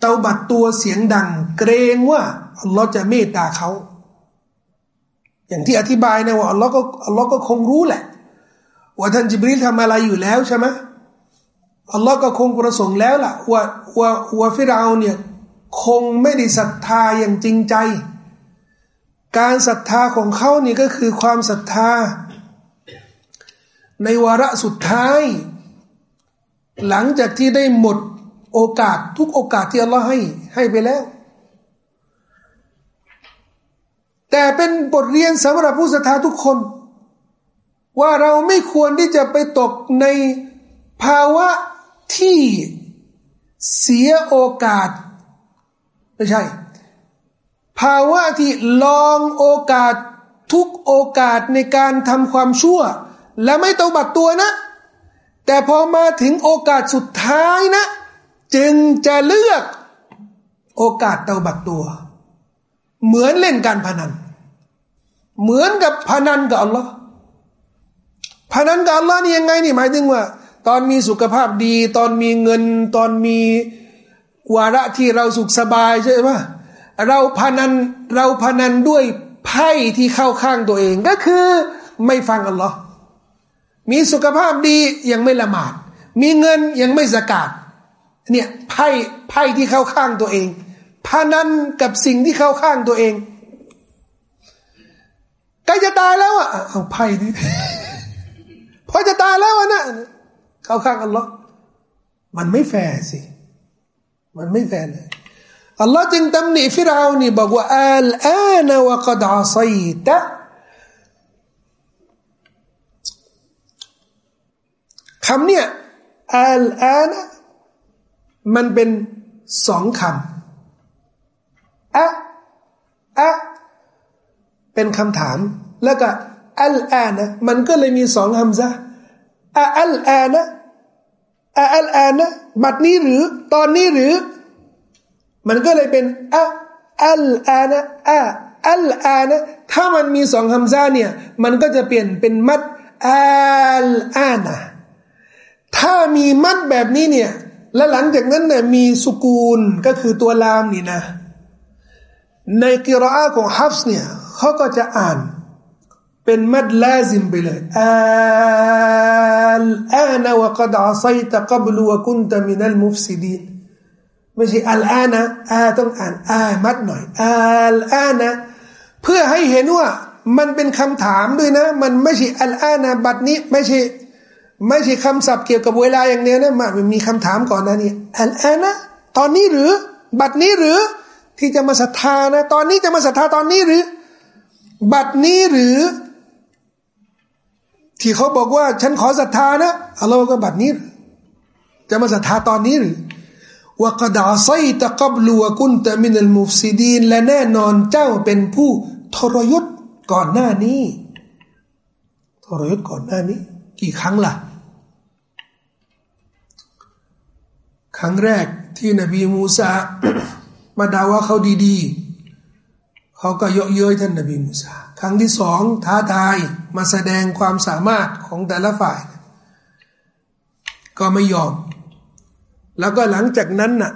เตาบัดตัวเสียงดัง เกรงว่าอัลลอฮ์จะเมตตาเขา อย่างที่อธิบายนะว่าอัลลอฮ์ก็อัลลอฮ์ก็คงรู้แหละ ว่าท่านจิบรีลทำอะไรอยู่แล้วใช่ไหมอัลลอฮ์ก็คงประสงค์แล้วล่ะว่าว่าว่าฟิราเนี่ยคงไม่ได้ศรัทธาอย่างจริงใจ การศรัทธาของเขานี่ก็คือความศรัทธา ในวาระสุดท้าย หลังจากที่ได้หมดโอกาสทุกโอกาสที่อัลลอฮ์ให้ให้ไปแล้ว แต่เป็นบทเรียนสำหรับผู้ศรัทธาทุกคน ว่าเราไม่ควรที่จะไปตกในภาวะที่เสียโอกาส ไม่ใช่ ภาวะที่ลองโอกาสทุกโอกาสในการทำความชั่ว และไม่ตบัดตัวนะ แต่พอมาถึงโอกาสสุดท้ายนะ จึงจะเลือกโอกาสเตาบัดตัว เหมือนเล่นการพนัน เหมือนกับพนันกับอัลลอฮ์ พนันกับอัลลอฮ์นี่ยังไงนี่หมายถึงว่า ตอนมีสุขภาพดี ตอนมีเงิน ตอนมีวาระที่เราสุขสบายใช่ไหมเราพนันเราพนันด้วยไพ่ที่เข้าข้างตัวเองก็คือไม่ฟังอัลลอฮ์มีสุขภาพดียังไม่ละหมาด มีเงินยังไม่สกาดเนี่ยไพ่ไพ่ที่เข้าข้างตัวเองพนันกับสิ่งที่เข้าข้างตัวเองใกล้จะตายแล้วอะเอาไพ่ดิ พอจะตายแล้วนะเข้าข้างอัลลอฮ์มันไม่แฟร์สิ มันไม่แฟร์เลยอัลลอฮ์จึงตำหนิฟิรานี่บอกว่าอัลอานวะกดอาซัยตะคำเนี่ยอัลอานะมันเป็นสองคำอะอะเป็นคำถามแล้วก็ อัลอานะมันก็เลยมีสองคำซะอะอัลอานะอัลอานะบัดนี้หรือตอนนี้หรือ มันก็เลยเป็นอะอัลอานะอะอัลอานะถ้ามันมีสองคำซ่าเนี่ย มันก็จะเปลี่ยนเป็นมัดอัลอานะถ้ามีมัดแบบนี้เนี่ย และหลังจากนั้นเนี่ยมีสุกูลก็คือตัวลามนี่นะ ในกิรอาของฮัฟส์เนี่ยเขาก็จะอ่าน เป็นมัดลาซิมไปเลยอัลอานะวะกัดอาซัยตะกับลูวะกุนตะมินัลมุฟซิดีนไม่ใช่อัลอานะอาต้องอ่านอามัดหน่อยอัลอานะเพื่อให้เห็นว่ามันเป็นคำถามด้วยนะ มันไม่ใช่อัลอานะบัดนี้ไม่ใช่ไม่ใช่คำศัพท์เกี่ยวกับเวลาอย่างเนี้ยนะมันมีคำถามก่อนนะนี่อัลอานะตอนนี้หรือบัดนี้หรือที่จะมาศรัทธานะ ตอนนี้จะมาศรัทธาตอนนี้หรือ บัดนี้หรือ ที่เขาบอกว่าฉันขอศรัทธานะอัลลอฮ์ก็บัดนี้ จะมาศรัทธาตอนนี้หรือว่ากระดาไซตะกับลัวกุนตะมินัลมุฟซิดีนและแน่นอนเจ้าเป็นผู้ทรยศก่อนหน้านี้ ทรยศก่อนหน้านี้ กี่ครั้งล่ะ ครั้งแรกที่นบีมูซามาด่าว่าเขาดีๆเขาก็เยอะเย้ยท่านนบีมูซา ครั้งที่สองท้าทายมาแสดงความสามารถของแต่ละฝ่าย ก็ไม่ยอม แล้วก็หลังจากนั้นน่ะ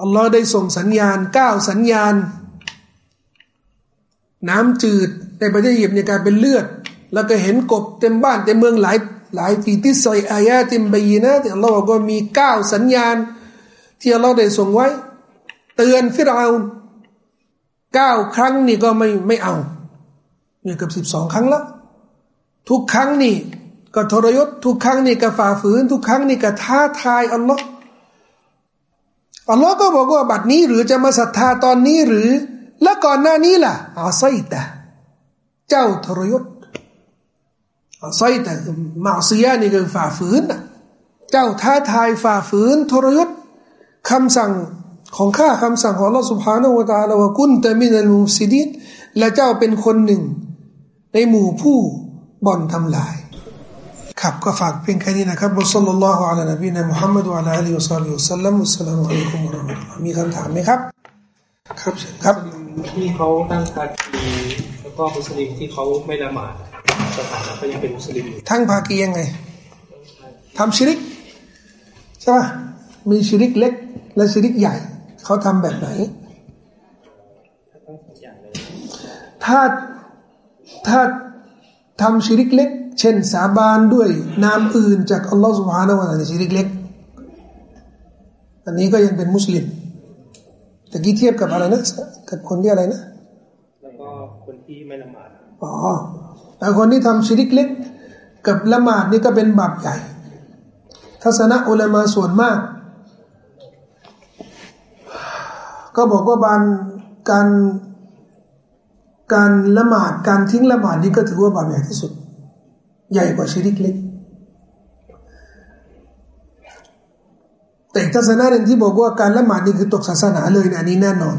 อัลลอฮ์ได้ส่งสัญญาณเก้าสัญญาณ น้ำจืดในประเทศอียิปต์ในการเป็นเลือด แล้วก็เห็นกบเต็มบ้านเต็มเมืองหลายหลายฟีติสอยอายาติมบีนะที่อัลลอฮ์บอกว่ามีเก้าสัญญาณ ที่อัลลอฮ์ได้ส่งไว้ เตือนฟิรเอา เก้าครั้งนี่ก็ไม่ไม่เอาเนี่ยเกือบสิบสองครั้งล้วทุกครั้งนี่ก็ทรยศทุกครั้งนี่ก็ฝ่าฝืน ทุกครั้งนี่ก็ท้าทายอัลลอฮ์อัลลอฮ์ก็บอกว่าบัดนี้หรือจะมาศรัทธาตอนนี้หรือ และก่อนหน้านี้ล่ะอาไซตะเจ้าทรยศอาไซตะมาซียนี่คือฝ่าฝืนเจ้าท้าทายฝ่าฝืนทรยศคำสั่ง ของข้าคำสั่งของเราสุภาโนวตาลว่ากุนแต่มินัลมุสิดินและเจ้าเป็นคนหนึ่ง ในหมู่ผู้บ่อนทำลาย ครับก็ฝากเพียงแค่นี้นะครับบุสลลลอฮุอะลัยนบีนะมุฮัมมัดวะลาอัลลอฮฺสัลลัลลอฮุซัลลัมอัสสลามุอะลัยกุมวะราะห์มะตุลลอฮ์มีคำถามไหมครับครับครับที่เขาตั้งภาคีแล้วก็มุสลิมที่เขาไม่ละหมาดสถานะเขายังเป็นมุสลิมทั้งภาคียังไงทำชิริกใช่ป่ะมีชิริกเล็กและชิริกใหญ่ เขาทำแบบไหน ถ้าถ้าทำชิริกเล็ก เช่นสาบานด้วยนามอื่นจากอัลลอฮฺสุบฮานาวะตาลาชิริกเล็ก อันนี้ก็ยังเป็นมุสลิมแต่กี้เทียบกับอะไรนะกับคนที่อะไรนะแล้วก็คนที่ไม่ละหมาดอ๋อแต่คนที่ทำชิริกเล็ก กับละหมาดนี่ก็เป็นบาปใหญ่ทัศนะอุลามาส่วนมาก ก็บอกว่าบานการการละหมาดการทิ้งละหมาดนี่ก็ถือว่าบาปใหญ่ที่สุด ใหญ่กว่าชิริกเล็กแต่ทัศนะหนึ่งที่บอกว่าการละหมาดนี่คือตกศาสนาเลยนี่ยอันนี้แน่นอน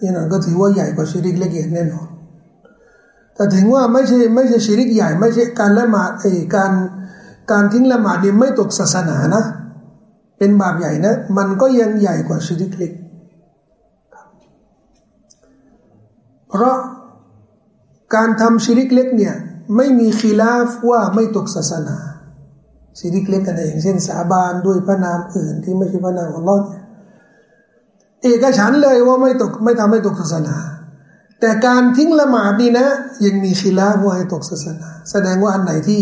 นี่นอนก็ถือว่าใหญ่กว่าชิริกเล็กแน่นอน แต่ถึงว่าไม่ใช่ไม่ใช่ชิริกใหญ่ ไม่ใช่การละหมาดไอ้การการทิ้งละหมาดนี่ไม่ตกศาสนานะ เป็นบาปใหญ่นะ มันก็ยังใหญ่กว่าชิริกเล็ก เพราะการทำชิริกเล็กเนี่ยไม่มีคีลาฟว่าไม่ตกศาสนาชิริกเล็กกันเองเช่นสาบานด้วยพระนามอื่นที่ไม่ใช่พระนามของลอเนี่ยเอกฉันเลยว่าไม่ตกไม่ทำให้ตกศาสนา แต่การทิ้งละหมาดนี่นะ ยังมีคีลาฟว่าให้ตกศาสนา แสดงว่าอันไหนที่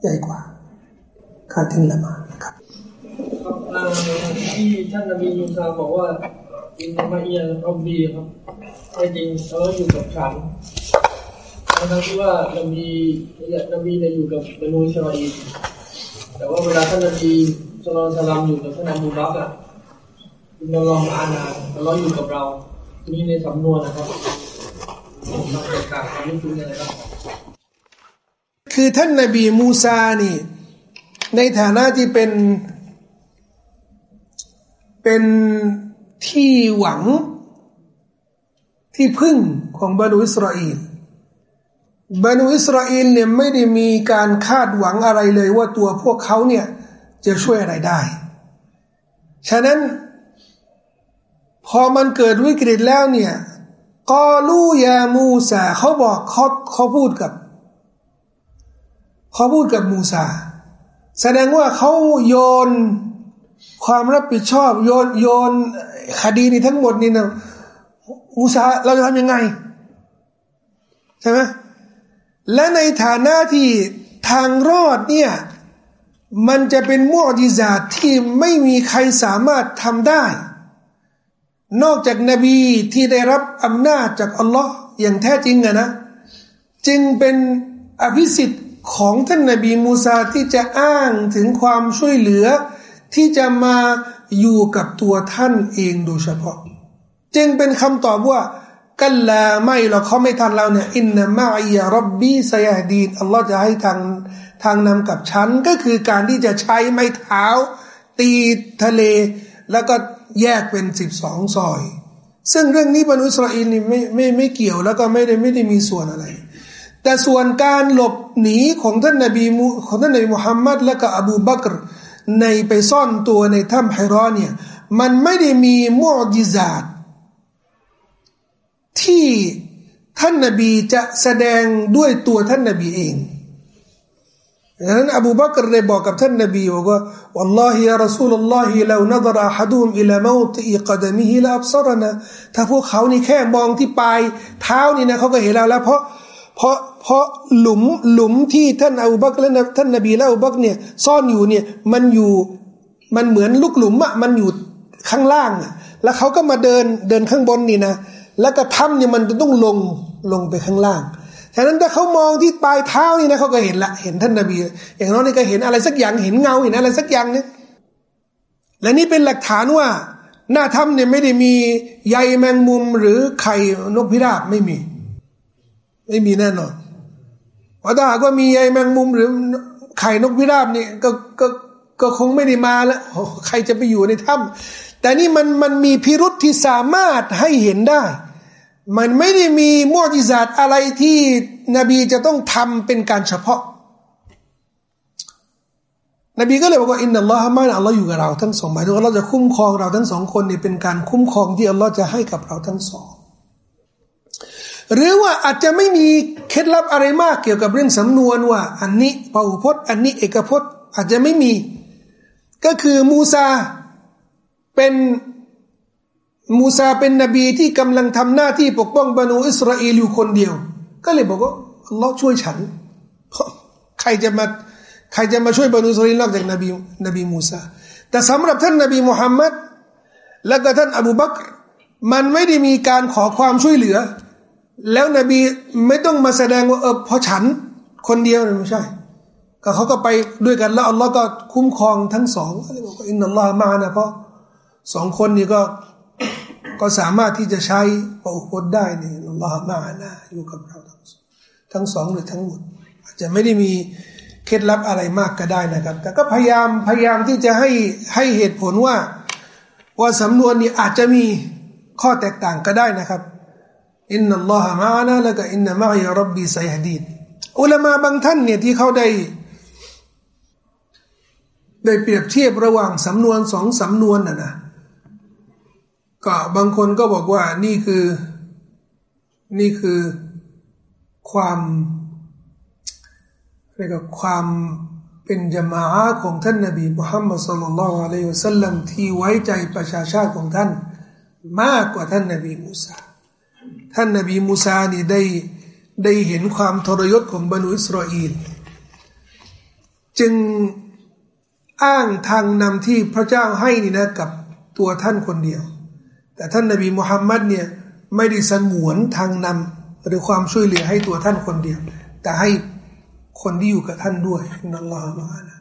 ใหญ่กว่า การทิ้งละหมาดนะครับที่ท่านนบีมูซาบอกว่า มาเอียนอับบีครับแท้จริงเขาอยู่กับฉันทั้งที่ว่านบีนบีเนี่ยอยู่กับบรรดาชาวอีแต่ว่าเวลาท่านนบีสุลต่านอยู่กับท่านอบูบักอะเราลองอานนะเราอยู่กับเรานี่ในสำนวนนะครับมาแตกต่างกันไม่คุ้นเลยครับคือท่านนบีมูซานี่ ในฐานะที่เป็นเป็น ที่หวังที่พึ่งของบรรดอิสราเอลบรรดอิสราเอลเนี่ยไม่ได้มีการคาดหวังอะไรเลยว่าตัวพวกเขาเนี่ยจะช่วยอะไรได้ ฉะนั้น พอมันเกิดวิกฤตแล้วเนี่ยกอลูยามูซาเขาบอกเขาเขาพูดกับเขาพูดกับมูซาแสดงว่าเขาโยน ความรับผิดชอบโยนโยนคดีนี้ทั้งหมดนี่นะมูซาเราจะทำยังไงใช่ไหมและในฐานะที่ทางรอดเนี่ยมันจะเป็นมุอจิซาที่ไม่มีใครสามารถทำได้ นอกจากนบีที่ได้รับอำนาจจากอัลลอฮ์อย่างแท้จริงอะนะ จึงเป็นอภิสิทธิ์ของท่านนบีมูซาที่จะอ้างถึงความช่วยเหลือ ที่จะมาอยู่กับตัวท่านเองโดยเฉพาะ จึงเป็นคำตอบว่ากัลลาไม่หรอกเขาไม่ทันเราเนี่ยอินนามาอียรับบีสยาดีนอัลลอฮ์จะให้ทางทางนำกับฉันก็คือการที่จะใช้ไม้เท้า ตีทะเล แล้วก็แยกเป็นสิบสองซอย ซึ่งเรื่องนี้บรรลุสราอินนี่ไม่ไม่ไม่เกี่ยวแล้วก็ไม่ได้ไม่ได้มีส่วนอะไร แต่ส่วนการหลบหนีของท่านนบีมูของท่านนบีมุฮัมมัดและก็อบูบักร ในไปซ่อนตัวในถ้ำไฮร้อนเนี่ยมันไม่ได้มีมุอจิซาตที่ท่านนบีจะแสดงด้วยตัวท่านนบีเองดังนั้นอบูบักรเลยบอกกับท่านนบีบอกว่าوالله يا رسول الله لو نظر أحدهم إلى موضع قدمه لأبصرناถ้าพวกเขานี่แค่มองที่ปลายเท้านี่นะเขาก็เห็นเราแล้ว เพราะเพราะ เพราะหลุมหลุมที่ท่านอูบักและท่านนบีและอบูบักรเนี่ยซ่อนอยู่เนี่ยมันอยู่มันเหมือนลูกหลุมอะมันอยู่ข้างล่างอะแล้วเขาก็มาเดินเดินข้างบนนี่นะแล้วก็ถ้ำเนี่ยมันจะต้องลงลงไปข้างล่างฉะนั้นถ้าเขามองที่ปลายเท้านี่นะเขาก็เห็นละเห็นท่านนบี อย่างน้อยนี่ก็เห็นอะไรสักอย่างเห็นเงาเห็นอะไรสักอย่างเนี่ยและนี่เป็นหลักฐานว่า หน้าถ้ำเนี่ยไม่ได้มีใยแมงมุมหรือไข่นกพิราบไม่มี ไม่มีแน่นอน เพราะถ้าหากว่ามีไอ้แมงมุมหรือไข่นกพิราบนี่ก็ก็ก็คงไม่ได้มาแล้วใครจะไปอยู่ในถ้ำแต่นี่มันมันมีพิรุษที่สามารถให้เห็นได้ มันไม่ได้มีมอจิซาตอะไรที่นบีจะต้องทำเป็นการเฉพาะ นบีก็เลยบอกว่าอินนัลลอฮ์มาอัลลอฮ์อยู่กับเราทั้งสองหมายถึงว่าเราจะคุ้มครองเราทั้งสองคนเนี่ยเป็นการคุ้มครองที่อัลลอฮ์จะให้กับเราทั้งสอง หรือว่าอาจจะไม่มีเคล็ดลับอะไรมากเกี่ยวกับเรื่องสำนวนว่า อันนี้พหุพจน์อันนี้เอกพจน์อาจจะไม่มี ก็คือมูซาเป็นมูซาเป็นนบีที่กำลังทำหน้าที่ปกป้องบรรดอิสราเอลอยู่คนเดียว ก็เลยบอกว่าอัลลอฮ์ช่วยฉัน ใครจะมาใครจะมาช่วยบรรดอิสราเอลนอกจากนบีนบีมูซาแต่สำหรับท่านนบีมุฮัมมัดและก็ท่านอบูบักรมันไม่ได้มีการขอความช่วยเหลือ แล้วนบีไม่ต้องมาแสดงว่าเออพอฉันคนเดียวไม่ใช่ ก็เขาก็ไปด้วยกันแล้วอัลลอฮ์ก็คุ้มครองทั้งสองอะไรบอกอินนัลลอฮ์มานะเพราะสองคนนี้ก็ก็สามารถที่จะใช้ประอุปได้นี่อัลลอฮ์มานะอยู่กับเราทั้งทั้งสองหรือทั้งหมดอาจจะไม่ได้มีเคล็ดลับอะไรมากก็ได้นะครับ แต่ก็พยายามพยายามที่จะให้ให้เหตุผลว่า ว่าสำนวนนี้อาจจะมีข้อแตกต่างก็ได้นะครับ อินนัลลอฮะมานะแล้วก็อินนามะยารับบีไซฮดีนอุลามาบางท่านเนี่ยที่เขาได้ ได้เปรียบเทียบระหว่างสำนวนสองสำนวนน่ะนะก็บางคนก็บอกว่านี่คือนี่คือความเรียกว่าความเป็นจมาของท่านนบีมุฮัมมัดสุลลัลอฮุอะลัยฮิวสัลลัมที่ไว้ใจประชาชาติของท่าน มากกว่าท่านนบีมูซา ท่านนบีมูซานี่ได้ได้เห็นความทรยศของบรรดอิสราเอลจึงอ้างทางนำที่พระเจ้าให้นี่นะกับตัวท่านคนเดียว แต่ท่านนบีมุฮัมมัดเนี่ยไม่ได้สงวนทางนำหรือความช่วยเหลือให้ตัวท่านคนเดียว แต่ให้คนที่อยู่กับท่านด้วยนั่นลอมานะ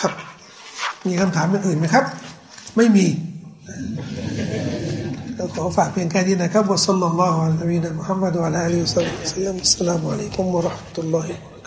ครับ มีคำถามอื่นไหมครับ ไม่มี ฮัมมัดวะอะลัยฮิวะซัลลัมอั